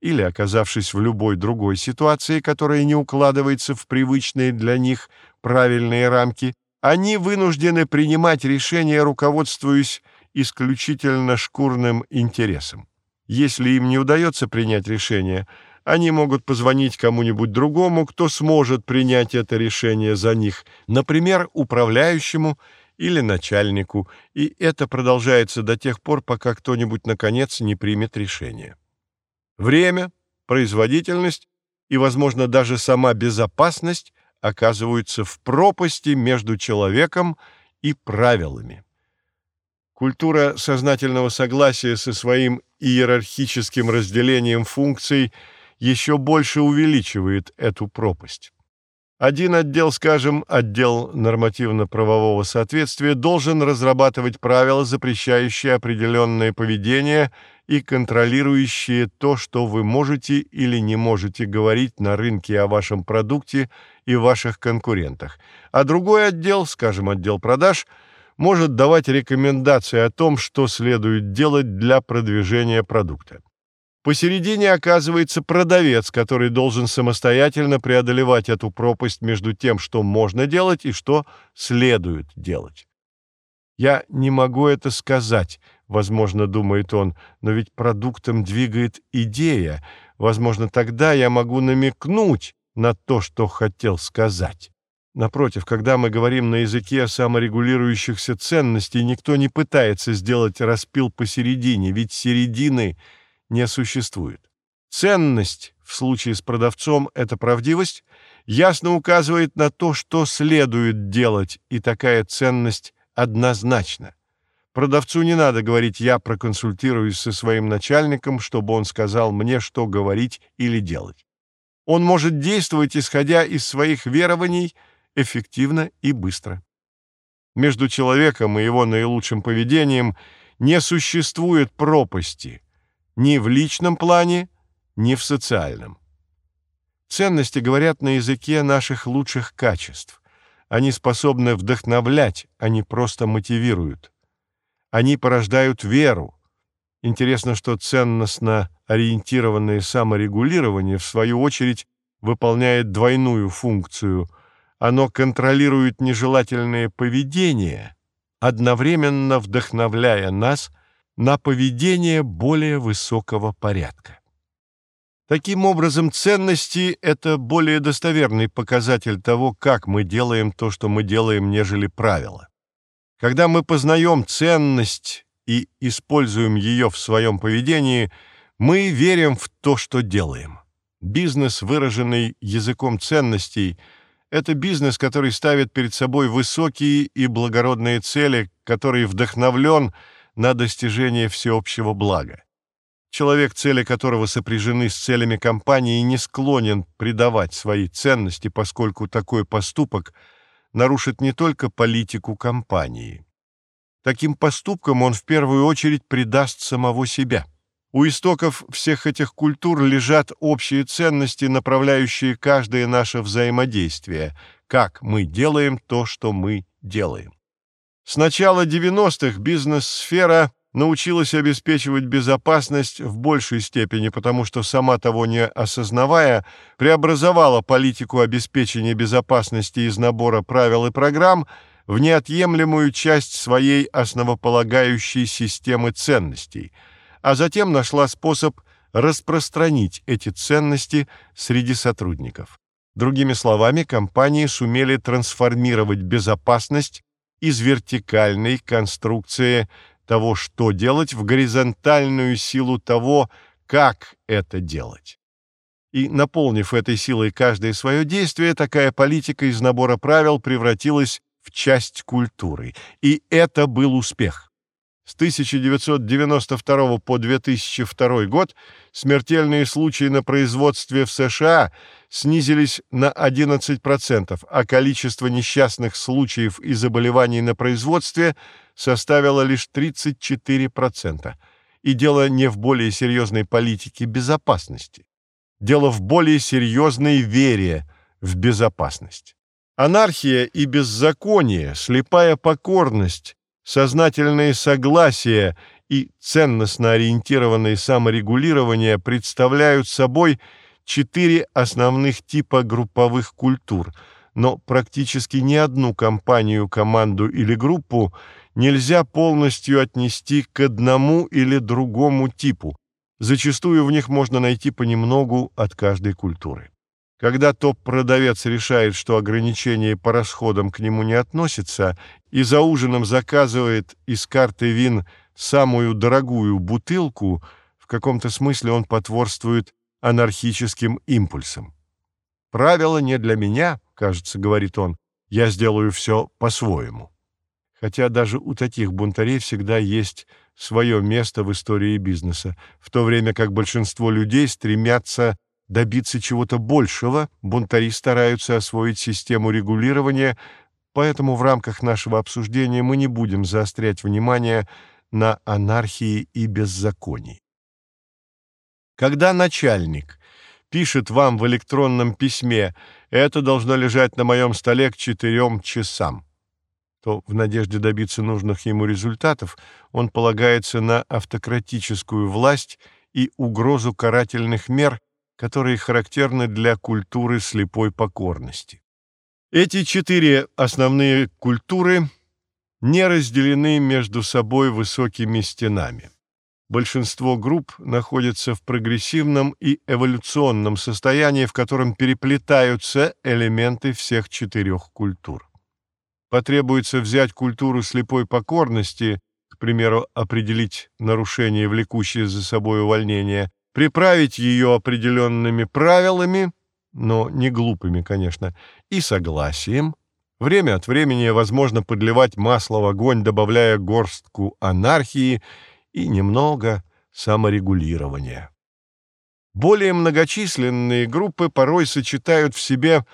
или оказавшись в любой другой ситуации, которая не укладывается в привычные для них правильные рамки, они вынуждены принимать решения, руководствуясь исключительно шкурным интересом. Если им не удается принять решение, они могут позвонить кому-нибудь другому, кто сможет принять это решение за них, например, управляющему или начальнику, и это продолжается до тех пор, пока кто-нибудь, наконец, не примет решение. Время, производительность и, возможно, даже сама безопасность оказываются в пропасти между человеком и правилами. Культура сознательного согласия со своим иерархическим разделением функций еще больше увеличивает эту пропасть. Один отдел, скажем, отдел нормативно-правового соответствия, должен разрабатывать правила, запрещающие определенное поведение и контролирующие то, что вы можете или не можете говорить на рынке о вашем продукте и ваших конкурентах. А другой отдел, скажем, отдел продаж, может давать рекомендации о том, что следует делать для продвижения продукта. Посередине оказывается продавец, который должен самостоятельно преодолевать эту пропасть между тем, что можно делать и что следует делать. «Я не могу это сказать», — возможно, думает он, «но ведь продуктом двигает идея. Возможно, тогда я могу намекнуть на то, что хотел сказать». Напротив, когда мы говорим на языке саморегулирующихся ценностей, никто не пытается сделать распил посередине, ведь середины — не существует. Ценность в случае с продавцом – это правдивость, ясно указывает на то, что следует делать, и такая ценность однозначна. Продавцу не надо говорить «я проконсультируюсь со своим начальником, чтобы он сказал мне, что говорить или делать». Он может действовать, исходя из своих верований, эффективно и быстро. Между человеком и его наилучшим поведением не существует пропасти – ни в личном плане, ни в социальном. Ценности говорят на языке наших лучших качеств. Они способны вдохновлять, они просто мотивируют. Они порождают веру. Интересно, что ценностно ориентированное саморегулирование, в свою очередь, выполняет двойную функцию. Оно контролирует нежелательное поведение, одновременно вдохновляя нас на поведение более высокого порядка. Таким образом, ценности — это более достоверный показатель того, как мы делаем то, что мы делаем, нежели правила. Когда мы познаем ценность и используем ее в своем поведении, мы верим в то, что делаем. Бизнес, выраженный языком ценностей, это бизнес, который ставит перед собой высокие и благородные цели, который вдохновлен – на достижение всеобщего блага. Человек, цели которого сопряжены с целями компании, не склонен предавать свои ценности, поскольку такой поступок нарушит не только политику компании. Таким поступком он в первую очередь предаст самого себя. У истоков всех этих культур лежат общие ценности, направляющие каждое наше взаимодействие, как мы делаем то, что мы делаем. С начала 90-х бизнес-сфера научилась обеспечивать безопасность в большей степени, потому что, сама того не осознавая, преобразовала политику обеспечения безопасности из набора правил и программ в неотъемлемую часть своей основополагающей системы ценностей, а затем нашла способ распространить эти ценности среди сотрудников. Другими словами, компании сумели трансформировать безопасность из вертикальной конструкции того, что делать, в горизонтальную силу того, как это делать. И, наполнив этой силой каждое свое действие, такая политика из набора правил превратилась в часть культуры. И это был успех. С 1992 по 2002 год смертельные случаи на производстве в США снизились на 11%, а количество несчастных случаев и заболеваний на производстве составило лишь 34%. И дело не в более серьезной политике безопасности. Дело в более серьезной вере в безопасность. Анархия и беззаконие, слепая покорность, сознательные согласия и ценностно ориентированное саморегулирование представляют собой четыре основных типа групповых культур, но практически ни одну компанию, команду или группу нельзя полностью отнести к одному или другому типу. Зачастую в них можно найти понемногу от каждой культуры. Когда топ-продавец решает, что ограничения по расходам к нему не относятся, и за ужином заказывает из карты вин самую дорогую бутылку, в каком-то смысле он потворствует анархическим импульсам. «Правило не для меня», — кажется, говорит он, — «я сделаю все по-своему». Хотя даже у таких бунтарей всегда есть свое место в истории бизнеса, в то время как большинство людей стремятся добиться чего-то большего, бунтари стараются освоить систему регулирования, поэтому в рамках нашего обсуждения мы не будем заострять внимание на анархии и беззаконии. Когда начальник пишет вам в электронном письме «это должно лежать на моем столе к четырем часам», то в надежде добиться нужных ему результатов он полагается на автократическую власть и угрозу карательных мер, которые характерны для культуры слепой покорности. Эти четыре основные культуры не разделены между собой высокими стенами. Большинство групп находятся в прогрессивном и эволюционном состоянии, в котором переплетаются элементы всех четырех культур. Потребуется взять культуру слепой покорности, к примеру, определить нарушение, влекущее за собой увольнение, приправить ее определенными правилами, но не глупыми, конечно, и согласием. Время от времени возможно подливать масло в огонь, добавляя горстку анархии и немного саморегулирования. Более многочисленные группы порой сочетают в себе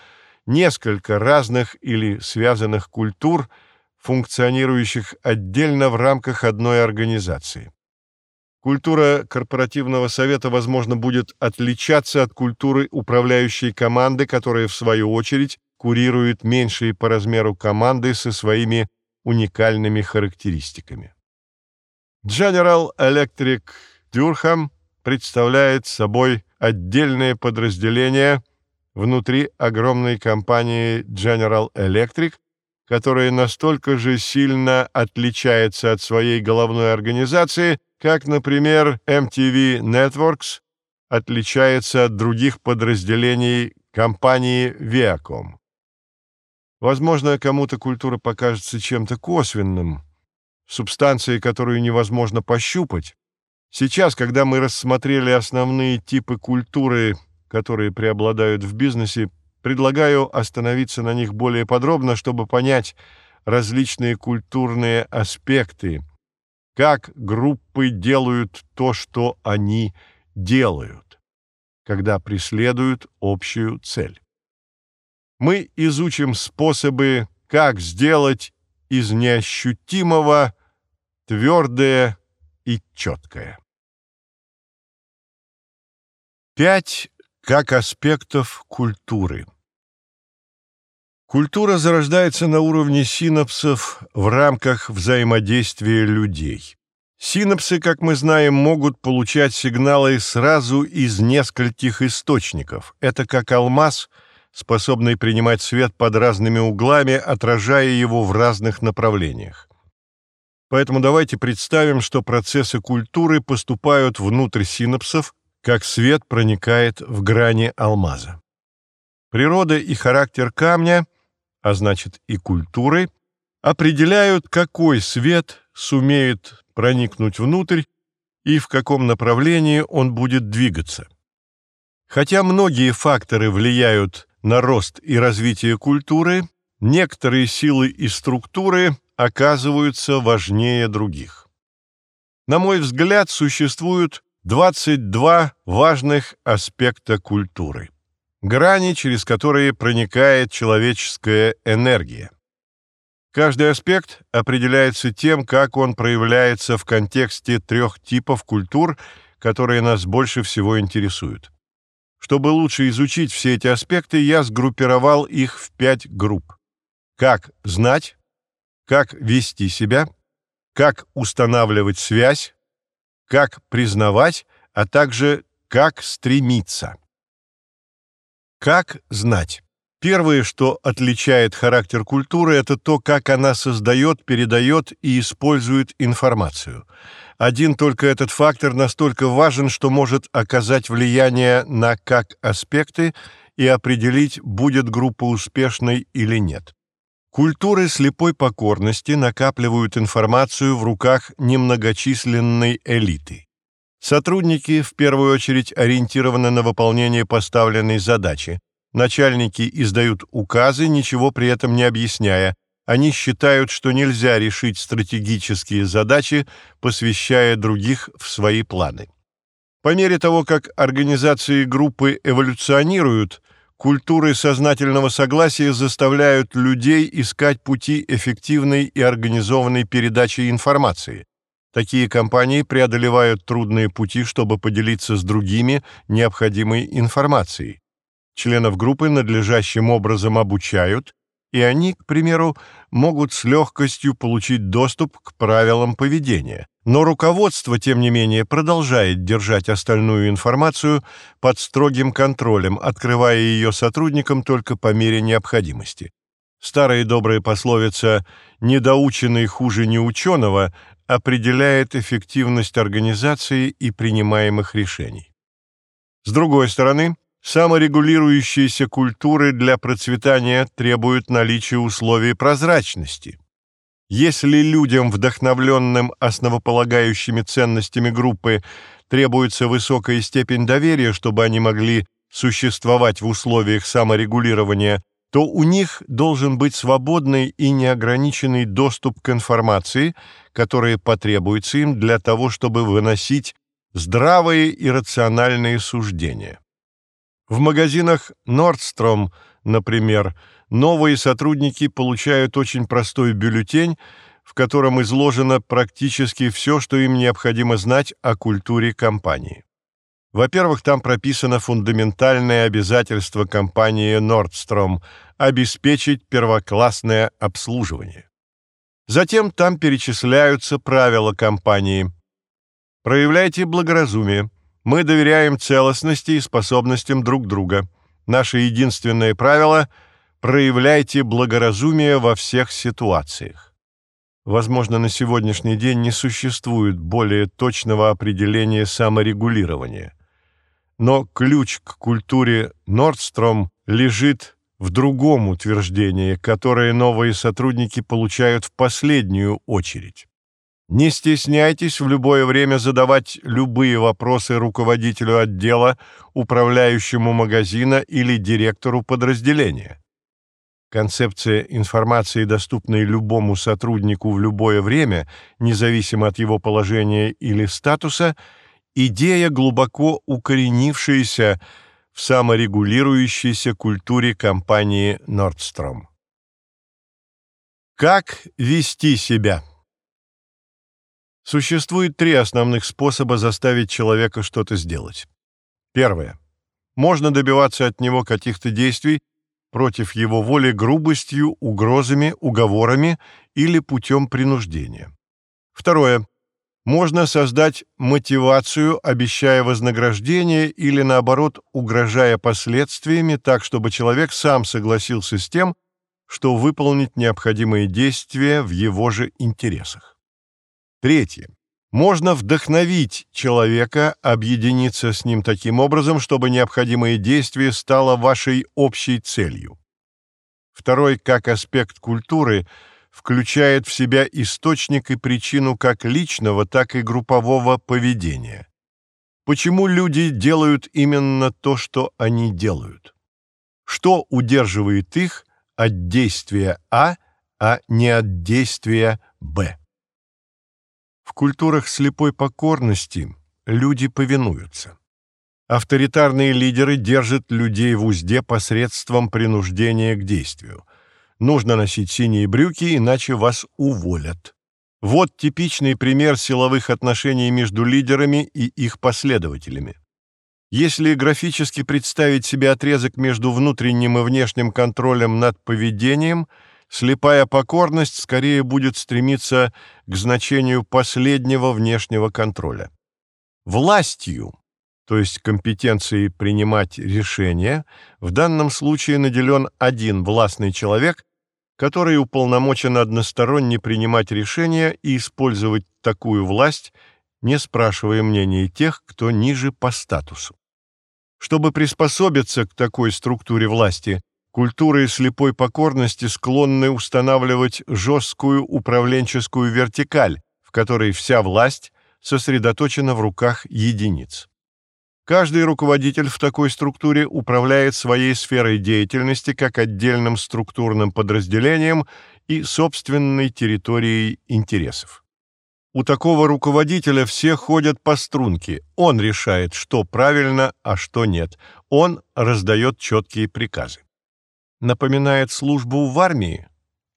несколько разных или связанных культур, функционирующих отдельно в рамках одной организации. Культура корпоративного совета, возможно, будет отличаться от культуры управляющей команды, которая, в свою очередь, курирует меньшие по размеру команды со своими уникальными характеристиками. General Electric Durham представляет собой отдельное подразделение внутри огромной компании General Electric, которая настолько же сильно отличается от своей головной организации, как, например, MTV Networks отличается от других подразделений компании Viacom. Возможно, кому-то культура покажется чем-то косвенным, субстанцией, которую невозможно пощупать. Сейчас, когда мы рассмотрели основные типы культуры, которые преобладают в бизнесе, предлагаю остановиться на них более подробно, чтобы понять различные культурные аспекты, как группы делают то, что они делают, когда преследуют общую цель. Мы изучим способы, как сделать из неощутимого твердое и четкое. Пять как аспектов культуры. Культура зарождается на уровне синапсов в рамках взаимодействия людей. Синапсы, как мы знаем, могут получать сигналы сразу из нескольких источников. Это как алмаз – способный принимать свет под разными углами, отражая его в разных направлениях. Поэтому давайте представим, что процессы культуры поступают внутрь синапсов, как свет проникает в грани алмаза. Природа и характер камня, а значит и культуры, определяют, какой свет сумеет проникнуть внутрь и в каком направлении он будет двигаться. Хотя многие факторы влияют на рост и развитие культуры, некоторые силы и структуры оказываются важнее других. На мой взгляд, существуют 22 важных аспекта культуры. Грани, через которые проникает человеческая энергия. Каждый аспект определяется тем, как он проявляется в контексте трех типов культур, которые нас больше всего интересуют. Чтобы лучше изучить все эти аспекты, я сгруппировал их в пять групп. Как знать, как вести себя, как устанавливать связь, как признавать, а также как стремиться. Как знать? Первое, что отличает характер культуры, это то, как она создает, передает и использует информацию – один только этот фактор настолько важен, что может оказать влияние на как аспекты и определить, будет группа успешной или нет. Культуры слепой покорности накапливают информацию в руках немногочисленной элиты. Сотрудники, в первую очередь, ориентированы на выполнение поставленной задачи. Начальники издают указы, ничего при этом не объясняя, они считают, что нельзя решить стратегические задачи, посвящая других в свои планы. По мере того, как организации группы эволюционируют, культуры сознательного согласия заставляют людей искать пути эффективной и организованной передачи информации. Такие компании преодолевают трудные пути, чтобы поделиться с другими необходимой информацией. Членов группы надлежащим образом обучают, и они, к примеру, могут с легкостью получить доступ к правилам поведения. Но руководство, тем не менее, продолжает держать остальную информацию под строгим контролем, открывая ее сотрудникам только по мере необходимости. Старая добрая пословица «недоученный хуже неученого» определяет эффективность организации и принимаемых решений. С другой стороны, Саморегулирующиеся культуры для процветания требуют наличия условий прозрачности. Если людям, вдохновленным основополагающими ценностями группы, требуется высокая степень доверия, чтобы они могли существовать в условиях саморегулирования, то у них должен быть свободный и неограниченный доступ к информации, которая потребуется им для того, чтобы выносить здравые и рациональные суждения. В магазинах Nordstrom, например, новые сотрудники получают очень простой бюллетень, в котором изложено практически все, что им необходимо знать о культуре компании. Во-первых, там прописано фундаментальное обязательство компании Nordstrom обеспечить первоклассное обслуживание. Затем там перечисляются правила компании. Проявляйте благоразумие. Мы доверяем целостности и способностям друг друга. Наше единственное правило – проявляйте благоразумие во всех ситуациях. Возможно, на сегодняшний день не существует более точного определения саморегулирования. Но ключ к культуре Нордстром лежит в другом утверждении, которое новые сотрудники получают в последнюю очередь. Не стесняйтесь в любое время задавать любые вопросы руководителю отдела, управляющему магазина или директору подразделения. Концепция информации, доступной любому сотруднику в любое время, независимо от его положения или статуса, идея, глубоко укоренившаяся в саморегулирующейся культуре компании Nordstrom. Как вести себя? Существует три основных способа заставить человека что-то сделать. Первое. Можно добиваться от него каких-то действий против его воли грубостью, угрозами, уговорами или путем принуждения. Второе. Можно создать мотивацию, обещая вознаграждение или, наоборот, угрожая последствиями так, чтобы человек сам согласился с тем, что выполнить необходимые действия в его же интересах. Третье. Можно вдохновить человека, объединиться с ним таким образом, чтобы необходимое действие стало вашей общей целью. Второй, как аспект культуры, включает в себя источник и причину как личного, так и группового поведения. Почему люди делают именно то, что они делают? Что удерживает их от действия А, а не от действия Б? В культурах слепой покорности люди повинуются. Авторитарные лидеры держат людей в узде посредством принуждения к действию. Нужно носить синие брюки, иначе вас уволят. Вот типичный пример силовых отношений между лидерами и их последователями. Если графически представить себе отрезок между внутренним и внешним контролем над поведением – слепая покорность скорее будет стремиться к значению последнего внешнего контроля. Властью, то есть компетенцией принимать решения, в данном случае наделен один властный человек, который уполномочен односторонне принимать решения и использовать такую власть, не спрашивая мнений тех, кто ниже по статусу. Чтобы приспособиться к такой структуре власти, Культуры слепой покорности склонны устанавливать жесткую управленческую вертикаль, в которой вся власть сосредоточена в руках единиц. Каждый руководитель в такой структуре управляет своей сферой деятельности как отдельным структурным подразделением и собственной территорией интересов. У такого руководителя все ходят по струнке. Он решает, что правильно, а что нет. Он раздает четкие приказы. Напоминает службу в армии?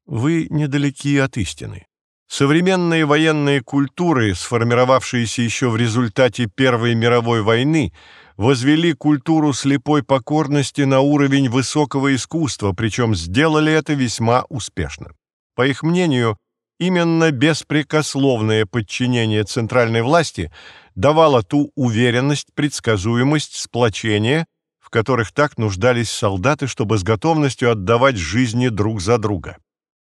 Вы недалеки от истины. Современные военные культуры, сформировавшиеся еще в результате Первой мировой войны, возвели культуру слепой покорности на уровень высокого искусства, причем сделали это весьма успешно. По их мнению, именно беспрекословное подчинение центральной власти давало ту уверенность, предсказуемость, сплочение, в которых так нуждались солдаты, чтобы с готовностью отдавать жизни друг за друга.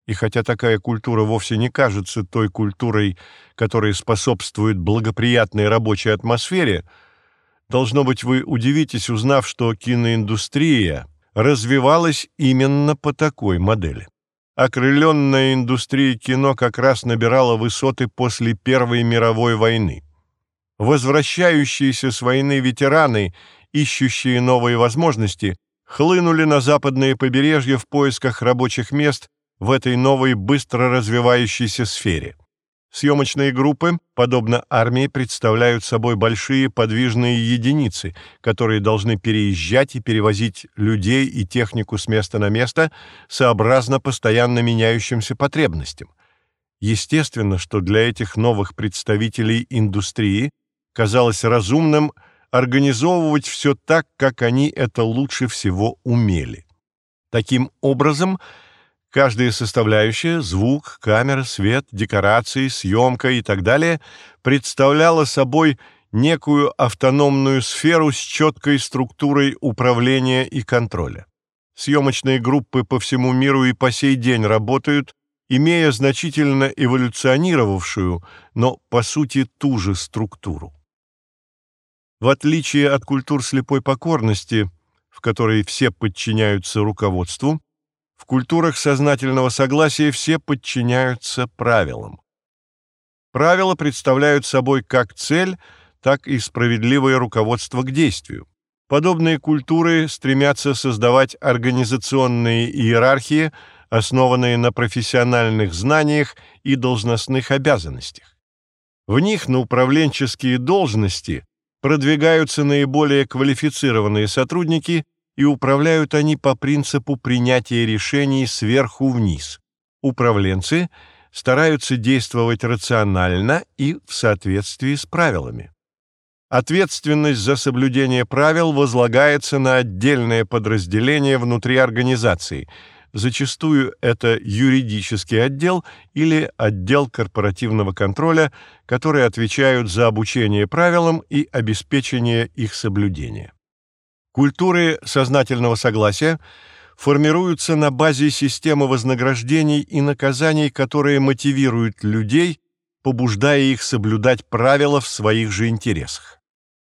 И хотя такая культура вовсе не кажется той культурой, которая способствует благоприятной рабочей атмосфере, Должно быть, вы удивитесь, узнав, что киноиндустрия развивалась именно по такой модели. Окрыленная индустрия кино как раз набирала высоты после Первой мировой войны. Возвращающиеся с войны ветераны, ищущие новые возможности, хлынули на западное побережье в поисках рабочих мест в этой новой быстро развивающейся сфере. Съемочные группы, подобно армии, представляют собой большие подвижные единицы, которые должны переезжать и перевозить людей и технику с места на место сообразно постоянно меняющимся потребностям. Естественно, что для этих новых представителей индустрии казалось разумным организовывать все так, как они это лучше всего умели. Таким образом, Каждая составляющая — звук, камера, свет, декорации, съемка и так далее — представляла собой некую автономную сферу с четкой структурой управления и контроля. Съемочные группы по всему миру и по сей день работают, имея значительно эволюционировавшую, но по сути ту же структуру. В отличие от культур слепой покорности, в которой все подчиняются руководству, в культурах сознательного согласия все подчиняются правилам. Правила представляют собой как цель, так и справедливое руководство к действию. Подобные культуры стремятся создавать организационные иерархии, основанные на профессиональных знаниях и должностных обязанностях. В них на управленческие должности продвигаются наиболее квалифицированные сотрудники – и управляют они по принципу принятия решений сверху вниз. Управленцы стараются действовать рационально и в соответствии с правилами. Ответственность за соблюдение правил возлагается на отдельное подразделение внутри организации. Зачастую это юридический отдел или отдел корпоративного контроля, которые отвечают за обучение правилам и обеспечение их соблюдения. Культуры сознательного согласия формируются на базе системы вознаграждений и наказаний, которые мотивируют людей, побуждая их соблюдать правила в своих же интересах.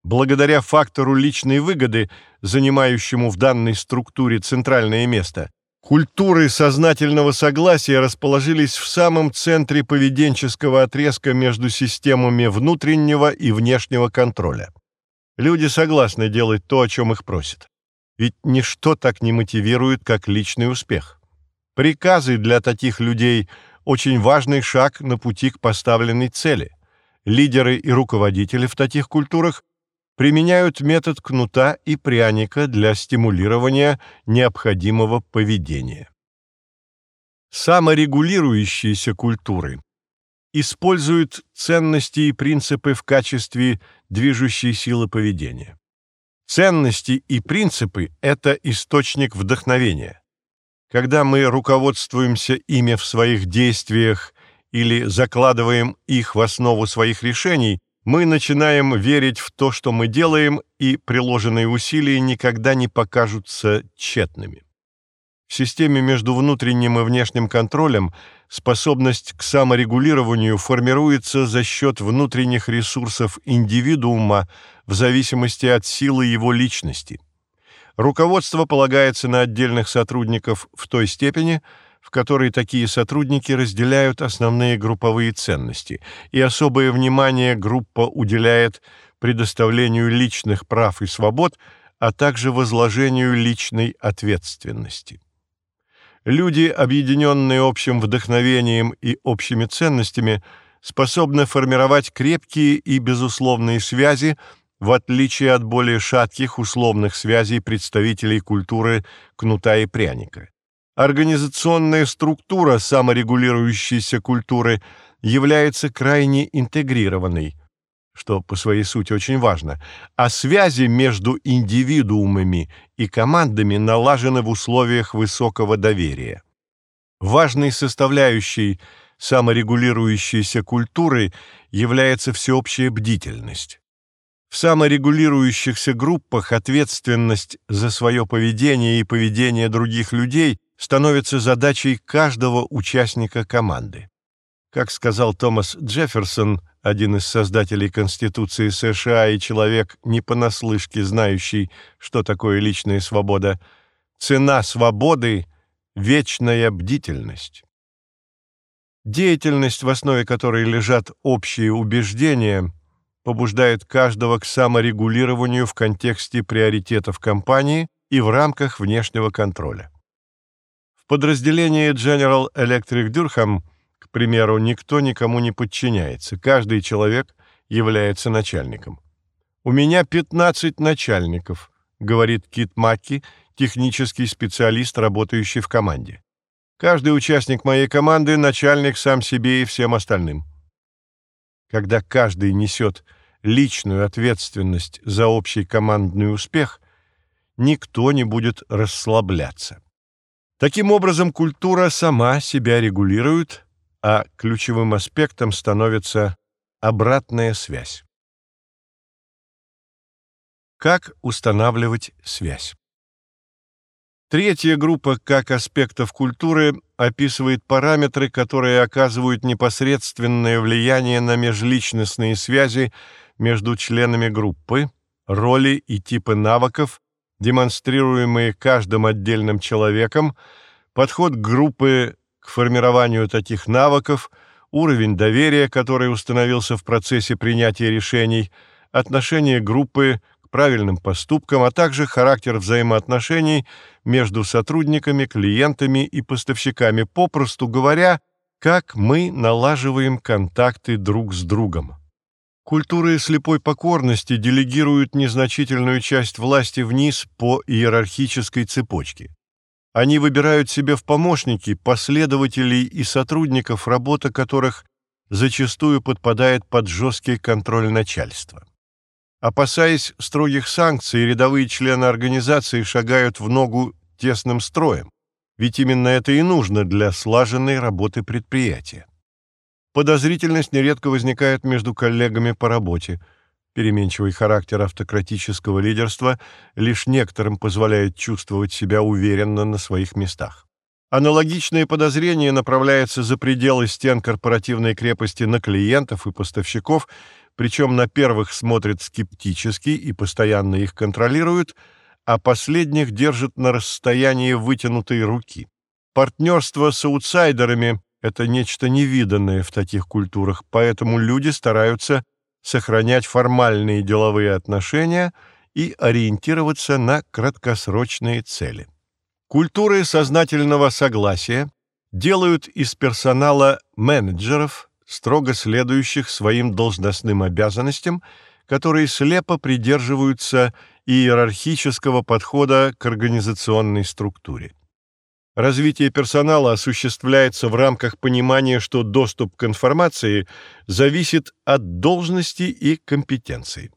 Благодаря фактору личной выгоды, занимающему в данной структуре центральное место, культуры сознательного согласия расположились в самом центре поведенческого отрезка между системами внутреннего и внешнего контроля. Люди согласны делать то, о чем их просят. Ведь ничто так не мотивирует, как личный успех. Приказы для таких людей – очень важный шаг на пути к поставленной цели. Лидеры и руководители в таких культурах применяют метод кнута и пряника для стимулирования необходимого поведения. Саморегулирующиеся культуры используют ценности и принципы в качестве движущей силы поведения. Ценности и принципы – это источник вдохновения. Когда мы руководствуемся ими в своих действиях или закладываем их в основу своих решений, мы начинаем верить в то, что мы делаем, и приложенные усилия никогда не покажутся тщетными. В системе между внутренним и внешним контролем способность к саморегулированию формируется за счет внутренних ресурсов индивидуума в зависимости от силы его личности. Руководство полагается на отдельных сотрудников в той степени, в которой такие сотрудники разделяют основные групповые ценности, и особое внимание группа уделяет предоставлению личных прав и свобод, а также возложению личной ответственности. Люди, объединенные общим вдохновением и общими ценностями, способна формировать крепкие и безусловные связи, в отличие от более шатких условных связей представителей культуры кнута и пряника. Организационная структура саморегулирующейся культуры является крайне интегрированной, что по своей сути очень важно, а связи между индивидуумами и командами налажены в условиях высокого доверия. Важной составляющей саморегулирующейся культуры является всеобщая бдительность. В саморегулирующихся группах ответственность за свое поведение и поведение других людей становится задачей каждого участника команды. Как сказал Томас Джефферсон, один из создателей Конституции США и человек, не понаслышке знающий, что такое личная свобода, цена свободы — вечная бдительность. Деятельность, в основе которой лежат общие убеждения — побуждает каждого к саморегулированию в контексте приоритетов компании и в рамках внешнего контроля. В подразделении General Electric Durham, примеру, никто никому не подчиняется, каждый человек является начальником. «У меня 15 начальников», — говорит Кит Макки, технический специалист, работающий в команде. «Каждый участник моей команды — начальник сам себе и всем остальным» когда каждый несет личную ответственность за общий командный успех, никто не будет расслабляться. Таким образом, культура сама себя регулирует, а ключевым аспектом становится обратная связь. Как устанавливать связь? Третья группа как аспектов культуры описывает параметры, которые оказывают непосредственное влияние на межличностные связи между членами группы, роли и типы навыков, демонстрируемые каждым отдельным человеком, подход группы формированию таких навыков, уровень доверия, который установился в процессе принятия решений, отношение группы правильным поступкам, а также характер взаимоотношений между сотрудниками, клиентами и поставщиками, попросту говоря, как мы налаживаем контакты друг с другом. Культуры слепой покорности делегируют незначительную часть власти вниз по иерархической цепочке. Они выбирают себе в помощники последователей и сотрудников, работа которых зачастую подпадает под жесткий контроль начальства. Опасаясь строгих санкций, рядовые члены организации шагают в ногу тесным строем, ведь именно это и нужно для слаженной работы предприятия. Подозрительность нередко возникает между коллегами по работе. Переменчивый характер автократического лидерства лишь некоторым позволяет чувствовать себя уверенно на своих местах. Аналогичные подозрения направляются за пределы стен корпоративной крепости на клиентов и поставщиков – причем на первых смотрят скептически и постоянно их контролируют, а последних держат на расстоянии вытянутой руки. Партнерство с аутсайдерами – это нечто невиданное в таких культурах, поэтому люди стараются сохранять формальные деловые отношения и ориентироваться на краткосрочные цели. Культуры сознательного согласия делают из персонала менеджеров – строго следующих своим должностным обязанностям, которые слепо придерживаются иерархического подхода к организационной структуре. Развитие персонала осуществляется в рамках понимания, что доступ к информации зависит от должности и компетенции.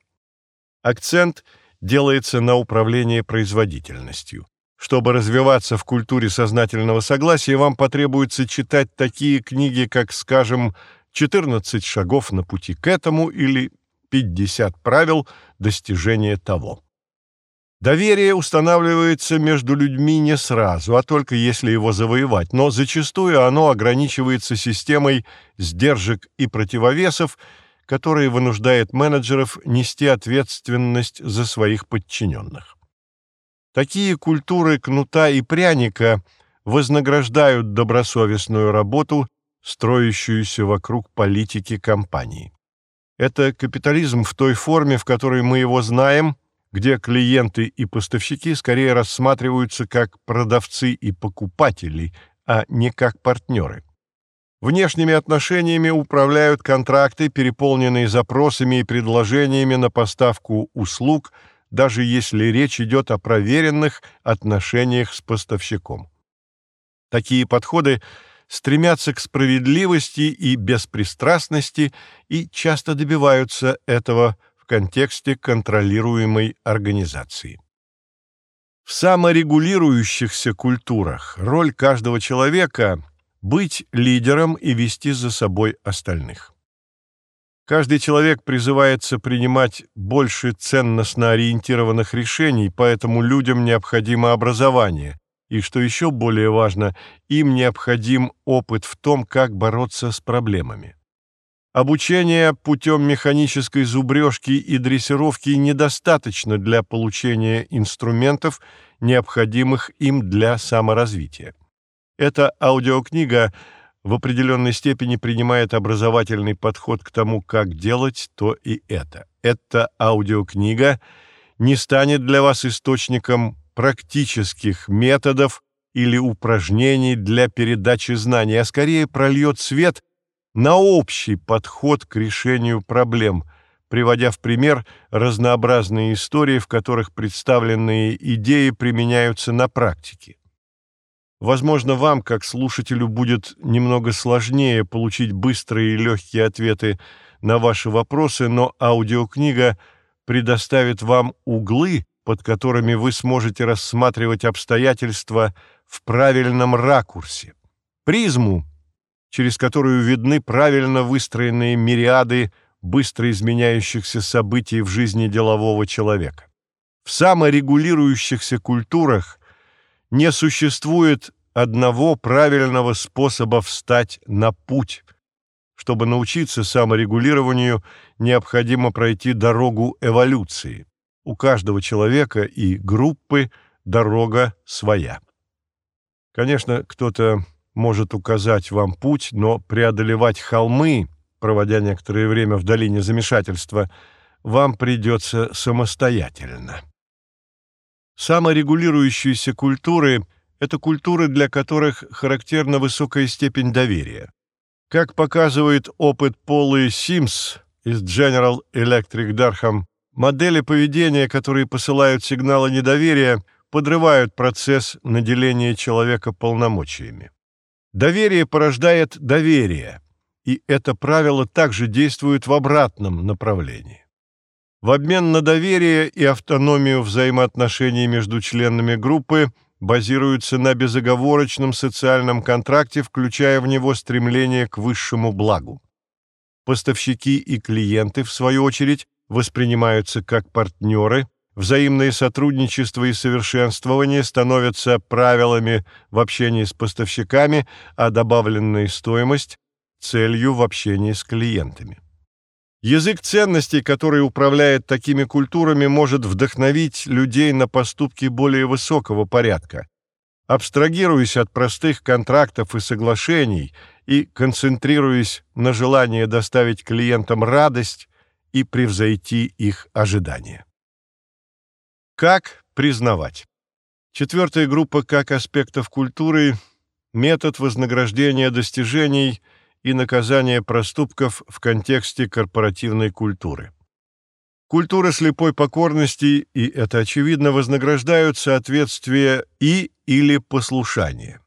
Акцент делается на управлении производительностью. Чтобы развиваться в культуре сознательного согласия, вам потребуется читать такие книги, как, скажем, 14 шагов на пути к этому или 50 правил достижения того. Доверие устанавливается между людьми не сразу, а только если его завоевать, но зачастую оно ограничивается системой сдержек и противовесов, которые вынуждают менеджеров нести ответственность за своих подчиненных. Такие культуры кнута и пряника вознаграждают добросовестную работу строящуюся вокруг политики компании. Это капитализм в той форме, в которой мы его знаем, где клиенты и поставщики скорее рассматриваются как продавцы и покупатели, а не как партнеры. Внешними отношениями управляют контракты, переполненные запросами и предложениями на поставку услуг, даже если речь идет о проверенных отношениях с поставщиком. Такие подходы стремятся к справедливости и беспристрастности и часто добиваются этого в контексте контролируемой организации. В саморегулирующихся культурах роль каждого человека быть лидером и вести за собой остальных. Каждый человек призывается принимать больше ценностно ориентированных решений, поэтому людям необходимо образование, и, что еще более важно, им необходим опыт в том, как бороться с проблемами. Обучение путем механической зубрежки и дрессировки недостаточно для получения инструментов, необходимых им для саморазвития. Эта аудиокнига в определенной степени принимает образовательный подход к тому, как делать то и это. Эта аудиокнига не станет для вас источником практических методов или упражнений для передачи знаний, а скорее прольет свет на общий подход к решению проблем, приводя в пример разнообразные истории, в которых представленные идеи применяются на практике. Возможно, вам, как слушателю, будет немного сложнее получить быстрые и легкие ответы на ваши вопросы, но аудиокнига предоставит вам углы, под которыми вы сможете рассматривать обстоятельства в правильном ракурсе, призму, через которую видны правильно выстроенные мириады быстро изменяющихся событий в жизни делового человека. В саморегулирующихся культурах не существует одного правильного способа встать на путь. Чтобы научиться саморегулированию, необходимо пройти дорогу эволюции. У каждого человека и группы дорога своя. Конечно, кто-то может указать вам путь, но преодолевать холмы, проводя некоторое время в долине замешательства, вам придется самостоятельно. Саморегулирующиеся культуры – это культуры, для которых характерна высокая степень доверия. Как показывает опыт Полы Симс из General Electric Durham, модели поведения, которые посылают сигналы недоверия, подрывают процесс наделения человека полномочиями. Доверие порождает доверие, и это правило также действует в обратном направлении. В обмен на доверие и автономию взаимоотношений между членами группы базируются на безоговорочном социальном контракте, включая в него стремление к высшему благу. Поставщики и клиенты, в свою очередь, воспринимаются как партнеры, взаимное сотрудничество и совершенствование становятся правилами в общении с поставщиками, а добавленная стоимость – целью в общении с клиентами. Язык ценностей, который управляет такими культурами, может вдохновить людей на поступки более высокого порядка. Абстрагируясь от простых контрактов и соглашений и концентрируясь на желании доставить клиентам радость и превзойти их ожидания. Как признавать? Четвертая группа как аспектов культуры – метод вознаграждения достижений – и наказание проступков в контексте корпоративной культуры. Культура слепой покорности, и это очевидно, вознаграждают соответствие и или послушание.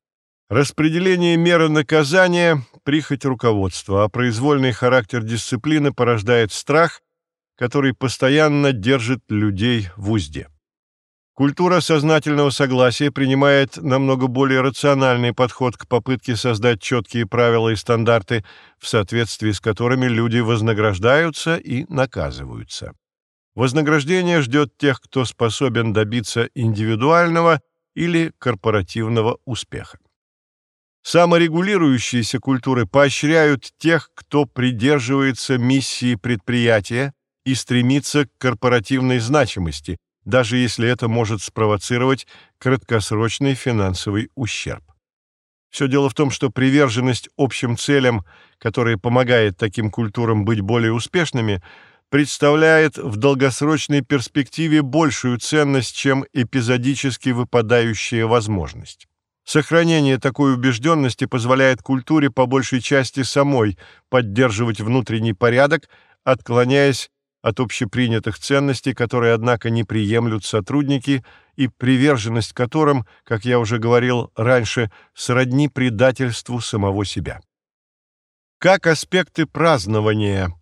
Распределение меры наказания – прихоть руководства, а произвольный характер дисциплины порождает страх, который постоянно держит людей в узде. Культура сознательного согласия принимает намного более рациональный подход к попытке создать четкие правила и стандарты, в соответствии с которыми люди вознаграждаются и наказываются. Вознаграждение ждет тех, кто способен добиться индивидуального или корпоративного успеха. Саморегулирующиеся культуры поощряют тех, кто придерживается миссии предприятия и стремится к корпоративной значимости, даже если это может спровоцировать краткосрочный финансовый ущерб. Все дело в том, что приверженность общим целям, которая помогает таким культурам быть более успешными, представляет в долгосрочной перспективе большую ценность, чем эпизодически выпадающая возможность. Сохранение такой убежденности позволяет культуре по большей части самой поддерживать внутренний порядок, отклоняясь от общепринятых ценностей, которые, однако, не приемлют сотрудники и приверженность которым, как я уже говорил раньше, сродни предательству самого себя. Как аспекты празднования,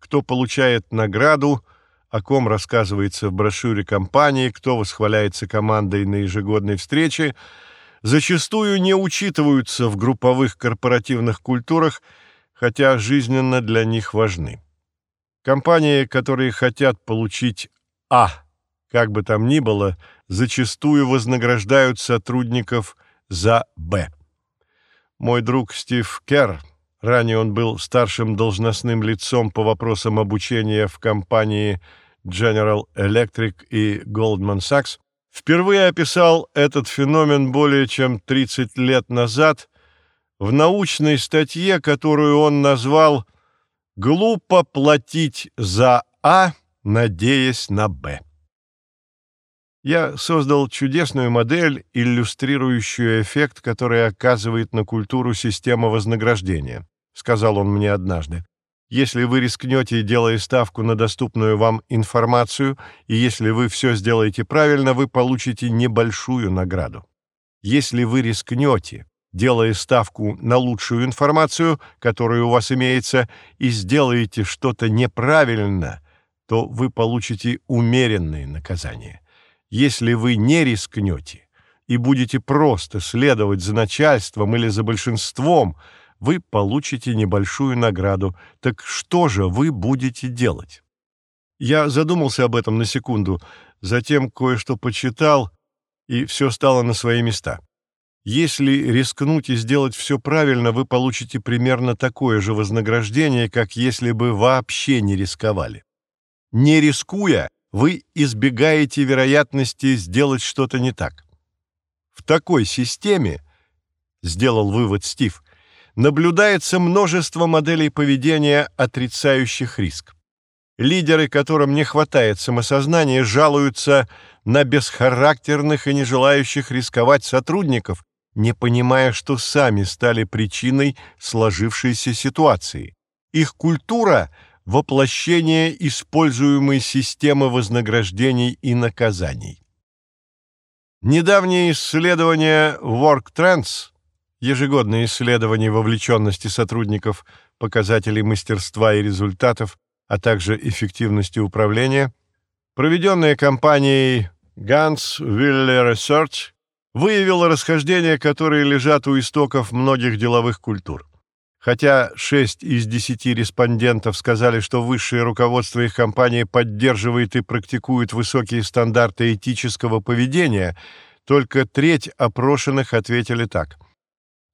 кто получает награду, о ком рассказывается в брошюре компании, кто восхваляется командой на ежегодной встрече, зачастую не учитываются в групповых корпоративных культурах, хотя жизненно для них важны. Компании, которые хотят получить «А», как бы там ни было, зачастую вознаграждают сотрудников за «Б». Мой друг Стив Керр, ранее он был старшим должностным лицом по вопросам обучения в компании General Electric и Goldman Sachs, впервые описал этот феномен более чем 30 лет назад в научной статье, которую он назвал Глупо платить за А, надеясь на Б. Я создал чудесную модель, иллюстрирующую эффект, который оказывает на культуру система вознаграждения, сказал он мне однажды. Если вы рискнете, делая ставку на доступную вам информацию, и если вы все сделаете правильно, вы получите небольшую награду. Если вы рискнете, делая ставку на лучшую информацию, которая у вас имеется, и сделаете что-то неправильно, то вы получите умеренные наказания. Если вы не рискнете и будете просто следовать за начальством или за большинством, вы получите небольшую награду. Так что же вы будете делать? Я задумался об этом на секунду, затем кое-что почитал, и все стало на свои места. Если рискнуть и сделать все правильно, вы получите примерно такое же вознаграждение, как если бы вообще не рисковали. Не рискуя, вы избегаете вероятности сделать что-то не так. В такой системе, сделал вывод Стив, наблюдается множество моделей поведения, отрицающих риск. Лидеры, которым не хватает самосознания, жалуются на бесхарактерных и не желающих рисковать сотрудников, не понимая, что сами стали причиной сложившейся ситуации. Их культура – воплощение используемой системы вознаграждений и наказаний. Недавнее исследование Work Trends, ежегодное исследование вовлеченности сотрудников, показателей мастерства и результатов, а также эффективности управления, проведенное компанией Gans Wille Research – выявила расхождения, которые лежат у истоков многих деловых культур. Хотя 6 из 10 респондентов сказали, что высшее руководство их компании поддерживает и практикует высокие стандарты этического поведения, только треть опрошенных ответили так.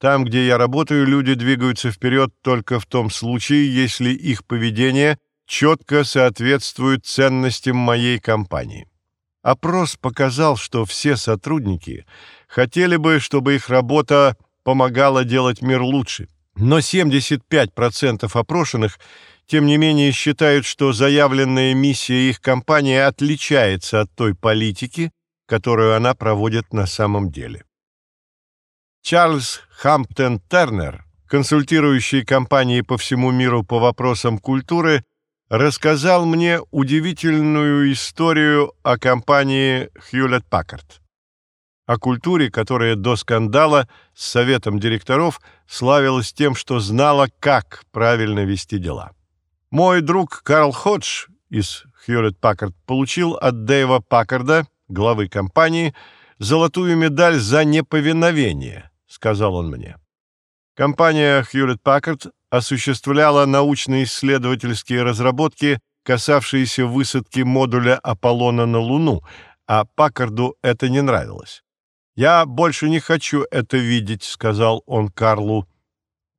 Там, где я работаю, люди двигаются вперед только в том случае, если их поведение четко соответствует ценностям моей компании. Опрос показал, что все сотрудники хотели бы, чтобы их работа помогала делать мир лучше. Но 75% опрошенных, тем не менее, считают, что заявленная миссия их компании отличается от той политики, которую она проводит на самом деле. Чарльз Хамптон Тернер, консультирующий компании по всему миру по вопросам культуры, рассказал мне удивительную историю о компании Hewlett Packard. О культуре, которая до скандала с советом директоров славилась тем, что знала, как правильно вести дела. Мой друг Карл Ходж из Hewlett Packard получил от Дэйва Паккарда, главы компании, золотую медаль за неповиновение, сказал он мне. Компания Hewlett Packard осуществляла научно-исследовательские разработки, касавшиеся высадки модуля Аполлона на Луну, а Паккарду это не нравилось. «Я больше не хочу это видеть», — сказал он Карлу.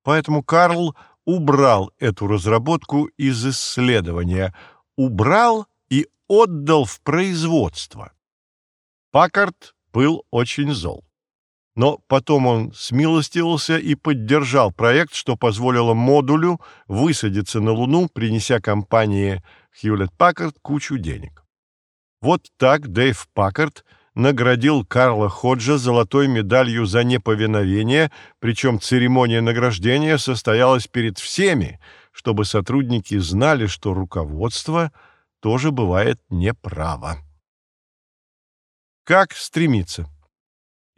Поэтому Карл убрал эту разработку из исследования, убрал и отдал в производство. Паккард был очень зол. Но потом он смилостивился и поддержал проект, что позволило модулю высадиться на Луну, принеся компании Hewlett Packard кучу денег. Вот так Дэйв Паккард наградил Карла Ходжа золотой медалью за неповиновение, причем церемония награждения состоялась перед всеми, чтобы сотрудники знали, что руководство тоже бывает неправо. Как стремиться?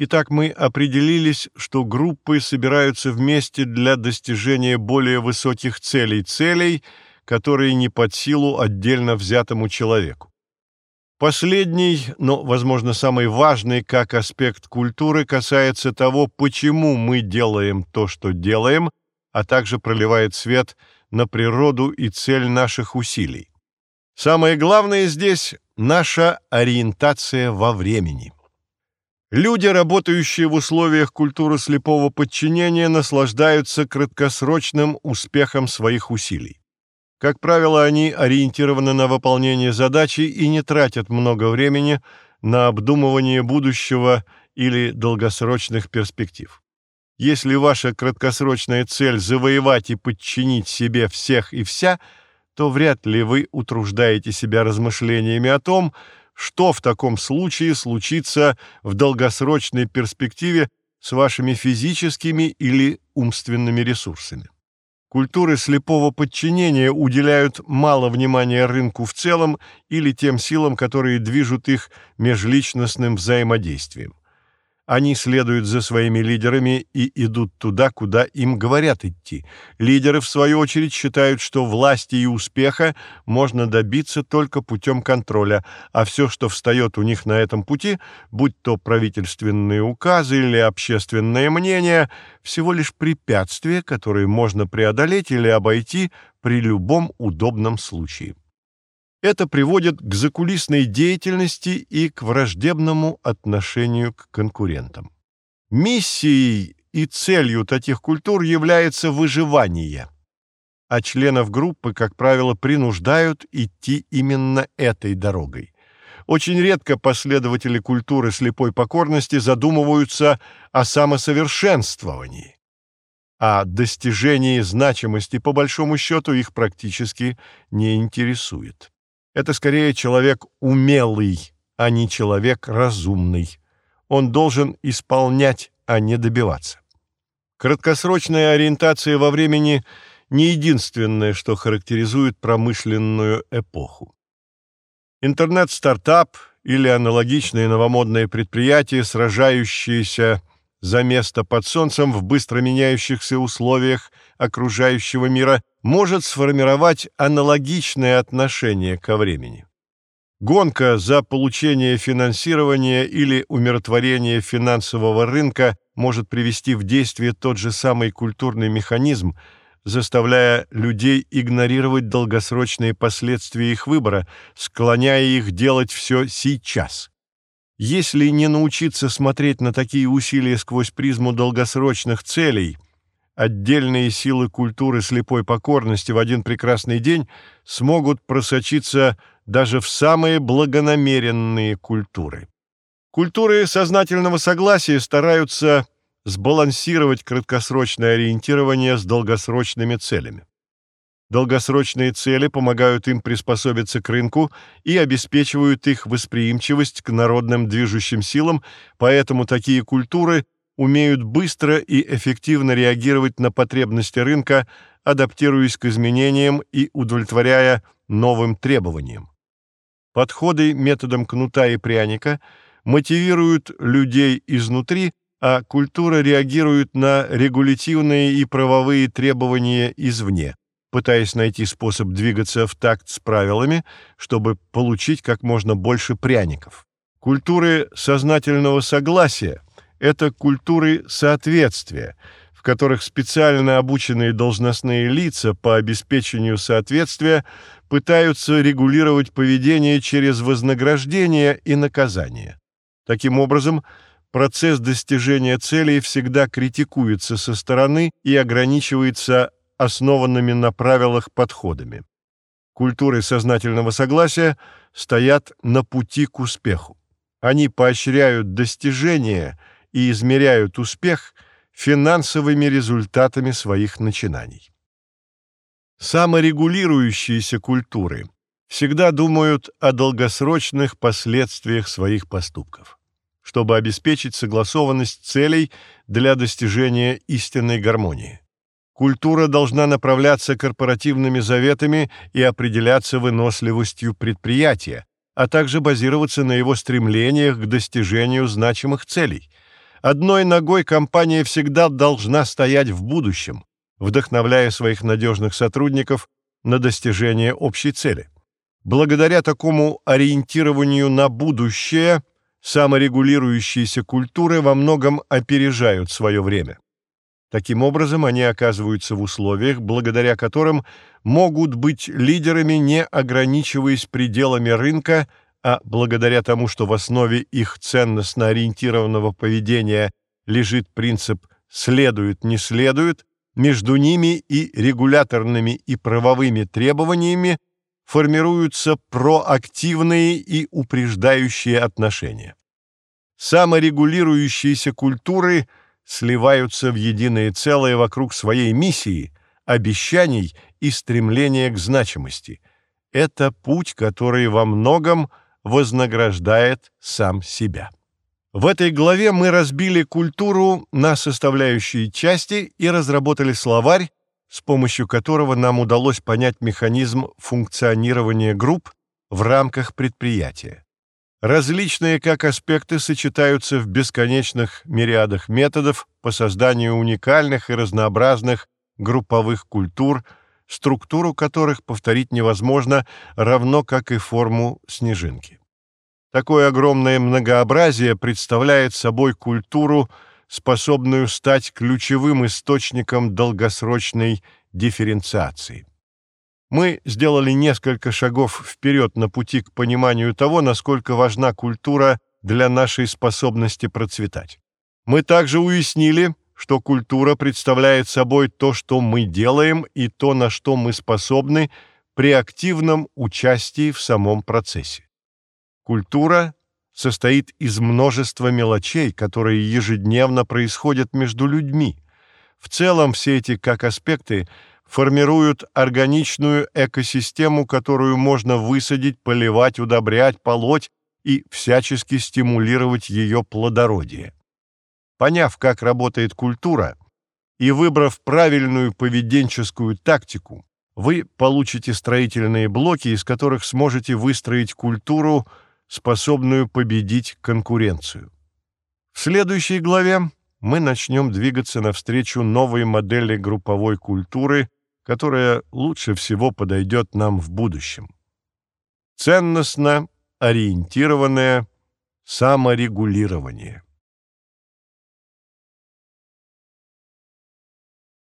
Итак, мы определились, что группы собираются вместе для достижения более высоких целей, целей, которые не под силу отдельно взятому человеку. Последний, но, возможно, самый важный как аспект культуры касается того, почему мы делаем то, что делаем, а также проливает свет на природу и цель наших усилий. Самое главное здесь – наша ориентация во времени. Люди, работающие в условиях культуры слепого подчинения, наслаждаются краткосрочным успехом своих усилий. Как правило, они ориентированы на выполнение задачи и не тратят много времени на обдумывание будущего или долгосрочных перспектив. Если ваша краткосрочная цель завоевать и подчинить себе всех и вся, то вряд ли вы утруждаете себя размышлениями о том, что в таком случае случится в долгосрочной перспективе с вашими физическими или умственными ресурсами. Культуры слепого подчинения уделяют мало внимания рынку в целом или тем силам, которые движут их межличностным взаимодействием. Они следуют за своими лидерами и идут туда, куда им говорят идти. Лидеры, в свою очередь, считают, что власти и успеха можно добиться только путем контроля, а все, что встает у них на этом пути, будь то правительственные указы или общественное мнение, всего лишь препятствия, которые можно преодолеть или обойти при любом удобном случае. Это приводит к закулисной деятельности и к враждебному отношению к конкурентам. Миссией и целью таких культур является выживание, а членов группы, как правило, принуждают идти именно этой дорогой. Очень редко последователи культуры слепой покорности задумываются о самосовершенствовании, а достижение значимости, по большому счету, их практически не интересует. Это скорее человек умелый, а не человек разумный. Он должен исполнять, а не добиваться. Краткосрочная ориентация во времени не единственное, что характеризует промышленную эпоху. Интернет-стартап или аналогичные новомодные предприятия, сражающиеся за место под солнцем в быстро меняющихся условиях окружающего мира, может сформировать аналогичное отношение ко времени. Гонка за получение финансирования или умиротворение финансового рынка может привести в действие тот же самый культурный механизм, заставляя людей игнорировать долгосрочные последствия их выбора, склоняя их делать все сейчас. Если не научиться смотреть на такие усилия сквозь призму долгосрочных целей, отдельные силы культуры слепой покорности в один прекрасный день смогут просочиться даже в самые благонамеренные культуры. Культуры сознательного согласия стараются сбалансировать краткосрочное ориентирование с долгосрочными целями. Долгосрочные цели помогают им приспособиться к рынку и обеспечивают их восприимчивость к народным движущим силам, поэтому такие культуры умеют быстро и эффективно реагировать на потребности рынка, адаптируясь к изменениям и удовлетворяя новым требованиям. Подходы методом кнута и пряника мотивируют людей изнутри, а культура реагирует на регулятивные и правовые требования извне пытаясь найти способ двигаться в такт с правилами, чтобы получить как можно больше пряников. Культуры сознательного согласия – это культуры соответствия, в которых специально обученные должностные лица по обеспечению соответствия пытаются регулировать поведение через вознаграждение и наказание. Таким образом, процесс достижения целей всегда критикуется со стороны и ограничивается основанными на правилах подходами. Культуры сознательного согласия стоят на пути к успеху. Они поощряют достижения и измеряют успех финансовыми результатами своих начинаний. Саморегулирующиеся культуры всегда думают о долгосрочных последствиях своих поступков. чтобы обеспечить согласованность целей для достижения истинной гармонии. Культура должна направляться корпоративными заветами и определяться выносливостью предприятия, а также базироваться на его стремлениях к достижению значимых целей. Одной ногой компания всегда должна стоять в будущем, вдохновляя своих надежных сотрудников на достижение общей цели. Благодаря такому ориентированию на будущее саморегулирующиеся культуры во многом опережают свое время. Таким образом, они оказываются в условиях, благодаря которым могут быть лидерами, не ограничиваясь пределами рынка, а благодаря тому, что в основе их ценностно-ориентированного поведения лежит принцип «следует, не следует», между ними и регуляторными и правовыми требованиями формируются проактивные и упреждающие отношения. Саморегулирующиеся культуры – сливаются в единое целое вокруг своей миссии, обещаний и стремления к значимости. Это путь, который во многом вознаграждает сам себя. В этой главе мы разбили культуру на составляющие части и разработали словарь, с помощью которого нам удалось понять механизм функционирования групп в рамках предприятия. Различные как аспекты сочетаются в бесконечных мириадах методов по созданию уникальных и разнообразных групповых культур, структуру которых повторить невозможно, равно как и форму снежинки. Такое огромное многообразие представляет собой культуру, способную стать ключевым источником долгосрочной дифференциации мы сделали несколько шагов вперед на пути к пониманию того, насколько важна культура для нашей способности процветать. Мы также уяснили, что культура представляет собой то, что мы делаем, и то, на что мы способны при активном участии в самом процессе. Культура состоит из множества мелочей, которые ежедневно происходят между людьми. В целом все эти как аспекты – формируют органичную экосистему, которую можно высадить, поливать, удобрять, полоть и всячески стимулировать ее плодородие. Поняв, как работает культура, и выбрав правильную поведенческую тактику, вы получите строительные блоки, из которых сможете выстроить культуру, способную победить конкуренцию. В следующей главе мы начнем двигаться навстречу новой модели групповой культуры, которая лучше всего подойдет нам в будущем. Ценностно ориентированное саморегулирование.